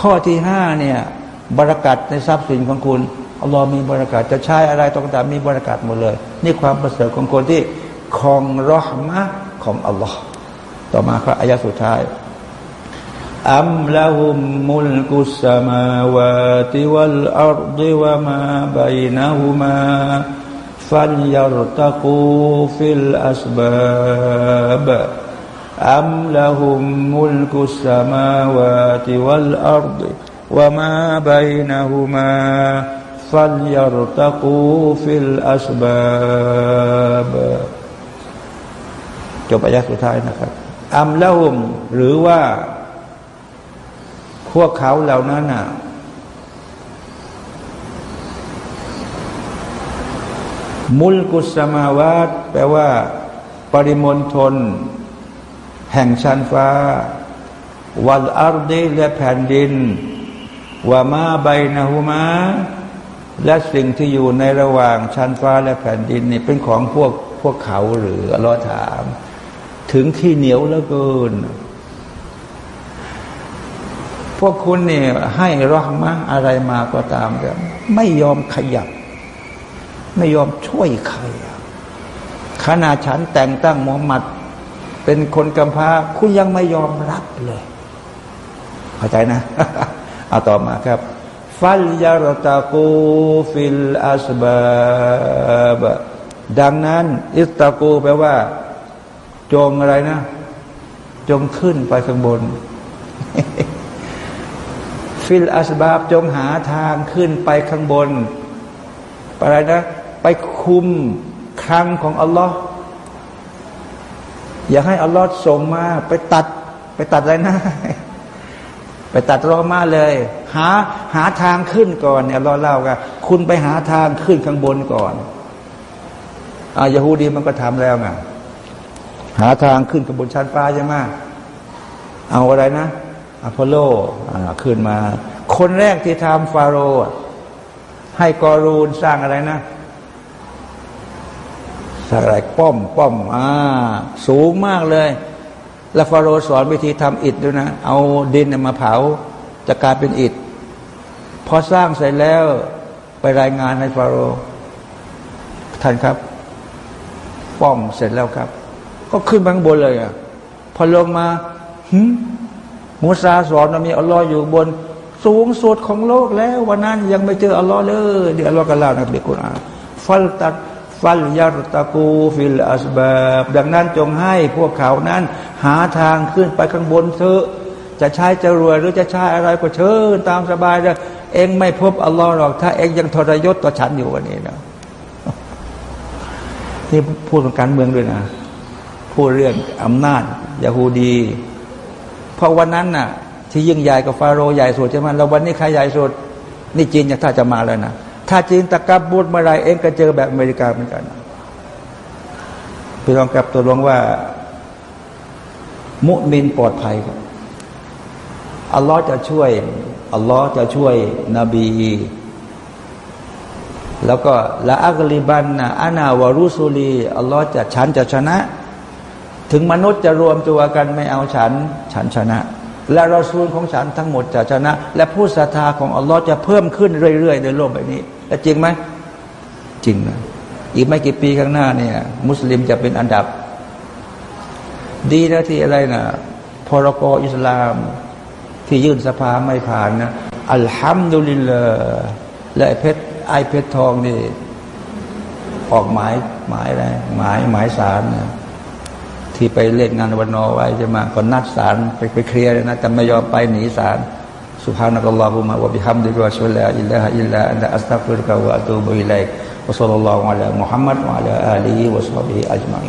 A: ข้อที่ห้าเนี่ยบรารักัดในทรัพย์สินของคุณ อัลลอฮ์มีบรรยากาศจะใช้อะไรต่างๆมีบรรยากาศหมดเลย นี่ความประเสริฐของคนที่คองรหมะของอัลลอฮ์ต่อมาครับอายะสุดท้ายอัมลาหุมมุลกุสมาวะติวัลอัรดิวะมาบัยนะฮุมาฟัลยัรตะกูฟิลอัสบับอัมลาหุมมุลกุสมาวะติวัลอัรดิวะมาบัยนะฮุมา فليرتقوا في الأسباب จบอายะสุดท้ายนะครับอัมละหุมหรือว่า พวกเขาเหล่านั้นน่ะมุลกุสมาวาตแปลว่า ปริมณฑลแห่งชั้นฟ้า วัลอาร์ดีและแผ่นดินว่ามาใบนาหูมา และสิ่งที่อยู่ในระหว่างชั้นฟ้าและแผ่นดินนี่เป็นของพวกพวกเขาหรืออัลลอฮ์ถาม ถึงที่เหนียวเหลือเกิน พวกคุณเนี่ยให้รอมะอะไรมาก็ตามแต่ไม่ยอมขยับ ไม่ยอมช่วยใครขนาฉันแต่งตั้งมุฮัมมัด เป็นคนกำพร้าคุณยังไม่ยอมรับเลย เข้าใจนะ เอาต่อมาครับ ฟัลยารตากูฟิลอัสบาบดังนั้น อิสตากูแปลว่า จงอะไรนะ จงขึ้นไปข้างบน ฟิลอัสบาบจงหาทางขึ้นไปข้างบน อะไรนะ ไปคุมครังของอัลลอฮ์อย่าให้อัลลอฮ์ส่งมา ไปตัด ไปตัดอะไรนะ ไปตัดรอมาเลย หาหาทางขึ้นก่อนเนี่ยรอเล่ากันคุณไปหาทางขึ้นข้างบนก่อนอายาฮูดีมันก็ทำแล้วไงหาทางขึ้นข้างบนชั้นฟ้าใช่ไหมเอาอะไรนะอพอลโลขึ้นมา คนแรกที่ทำฟาโรห์ให้กอรูนสร้างอะไรนะสลายป้อมป้อมอ่าสูงมากเลย แล้วฟาโรสอนวิธีทำอิฐด้วยนะ เอาดินมาเผาจะกลายเป็นอิฐ พอสร้างเสร็จแล้วไปรายงานให้ฟาโรท่านครับ ป้อมเสร็จแล้วครับ ก็ขึ้นบางบนเลยอะพอลงมาหมูซาสอนว่ามีอัลลอฮ์อยู่บน สูงสุดของโลกแล้ว วันนั้นยังไม่เจออัลลอฮ์เลย เดี๋ยวอัลลอฮ์ก็เล่าในเบกุรอานฟัลตัด ฟัลยารตะกูฟิลอัสบาบดังนั้นจงให้พวกเขานั้นหาทางขึ้นไปข้างบนเถอะ จะใช้จะรวยหรือจะใช้อะไรก็เชิญตามสบายเลยเองไม่พบอัลลอฮ์หรอก ถ้าเองยังทรยศต่อฉันอยู่วันนี้นะนี่พูดเรื่องการเมืองด้วยนะพูดเรื่องอำนาจยาฮูดีเพราะวันนั้นน่ะ ที่ยิ่งใหญ่กับฟาโรห์ใหญ่สุดใช่ไหมเราวันนี้ใครใหญ่สุด นี่จีนยังถ้าจะมาแล้วนะ ถ้าจีนตะกับบูดเมื่อไรเองก็เจอแบบอเมริกาเหมือนกันพี่ลองกลับตัวลงว่า มุมินปลอดภัยครับอัลลอฮ์จะช่วยอัลลอฮ์จะช่วยนบี แล้วก็ละอักลิบันนะอานาวารุสุลีอัลลอฮ์จะฉันจะชนะ ถึงมนุษย์จะรวมตัวกันไม่เอาฉัน ฉันชนะ และรอซูลของฉันทั้งหมดจะชนะ และผู้ศรัทธาของอัลลอฮ์จะเพิ่มขึ้นเรื่อยๆในโลกใบนี้แต่จริงไหมจริงนะอีกไม่กี่ปีข้างหน้าเนี่ยมุสลิมจะเป็นอันดับ ดีนะที่อะไรนะพรกอิสลาม ที่ยื่นสภาไม่ผ่านนะอัลฮัมดุลิลลาและเพชรไอเพชรทองนี่ออกหมายหมายอะไรหมายหมายสารนะ ที่ไปเล่นงานวันนอไว้จะมาก็นัดศาลไปไปเคลียร์นะแต่ไม่ยอมไปหนีศาลสุภาพนักอัลลอฮุมะวะบิฮัมดิกะชุลลาอิลลาอิลลาอันตะอัสตัฟิรุกะวะตูบุอิลัยกะวะซัลลัลลอฮุอะลัยมุฮัมมัดวะอะลาอาลีวะซอฮบิอัจมัย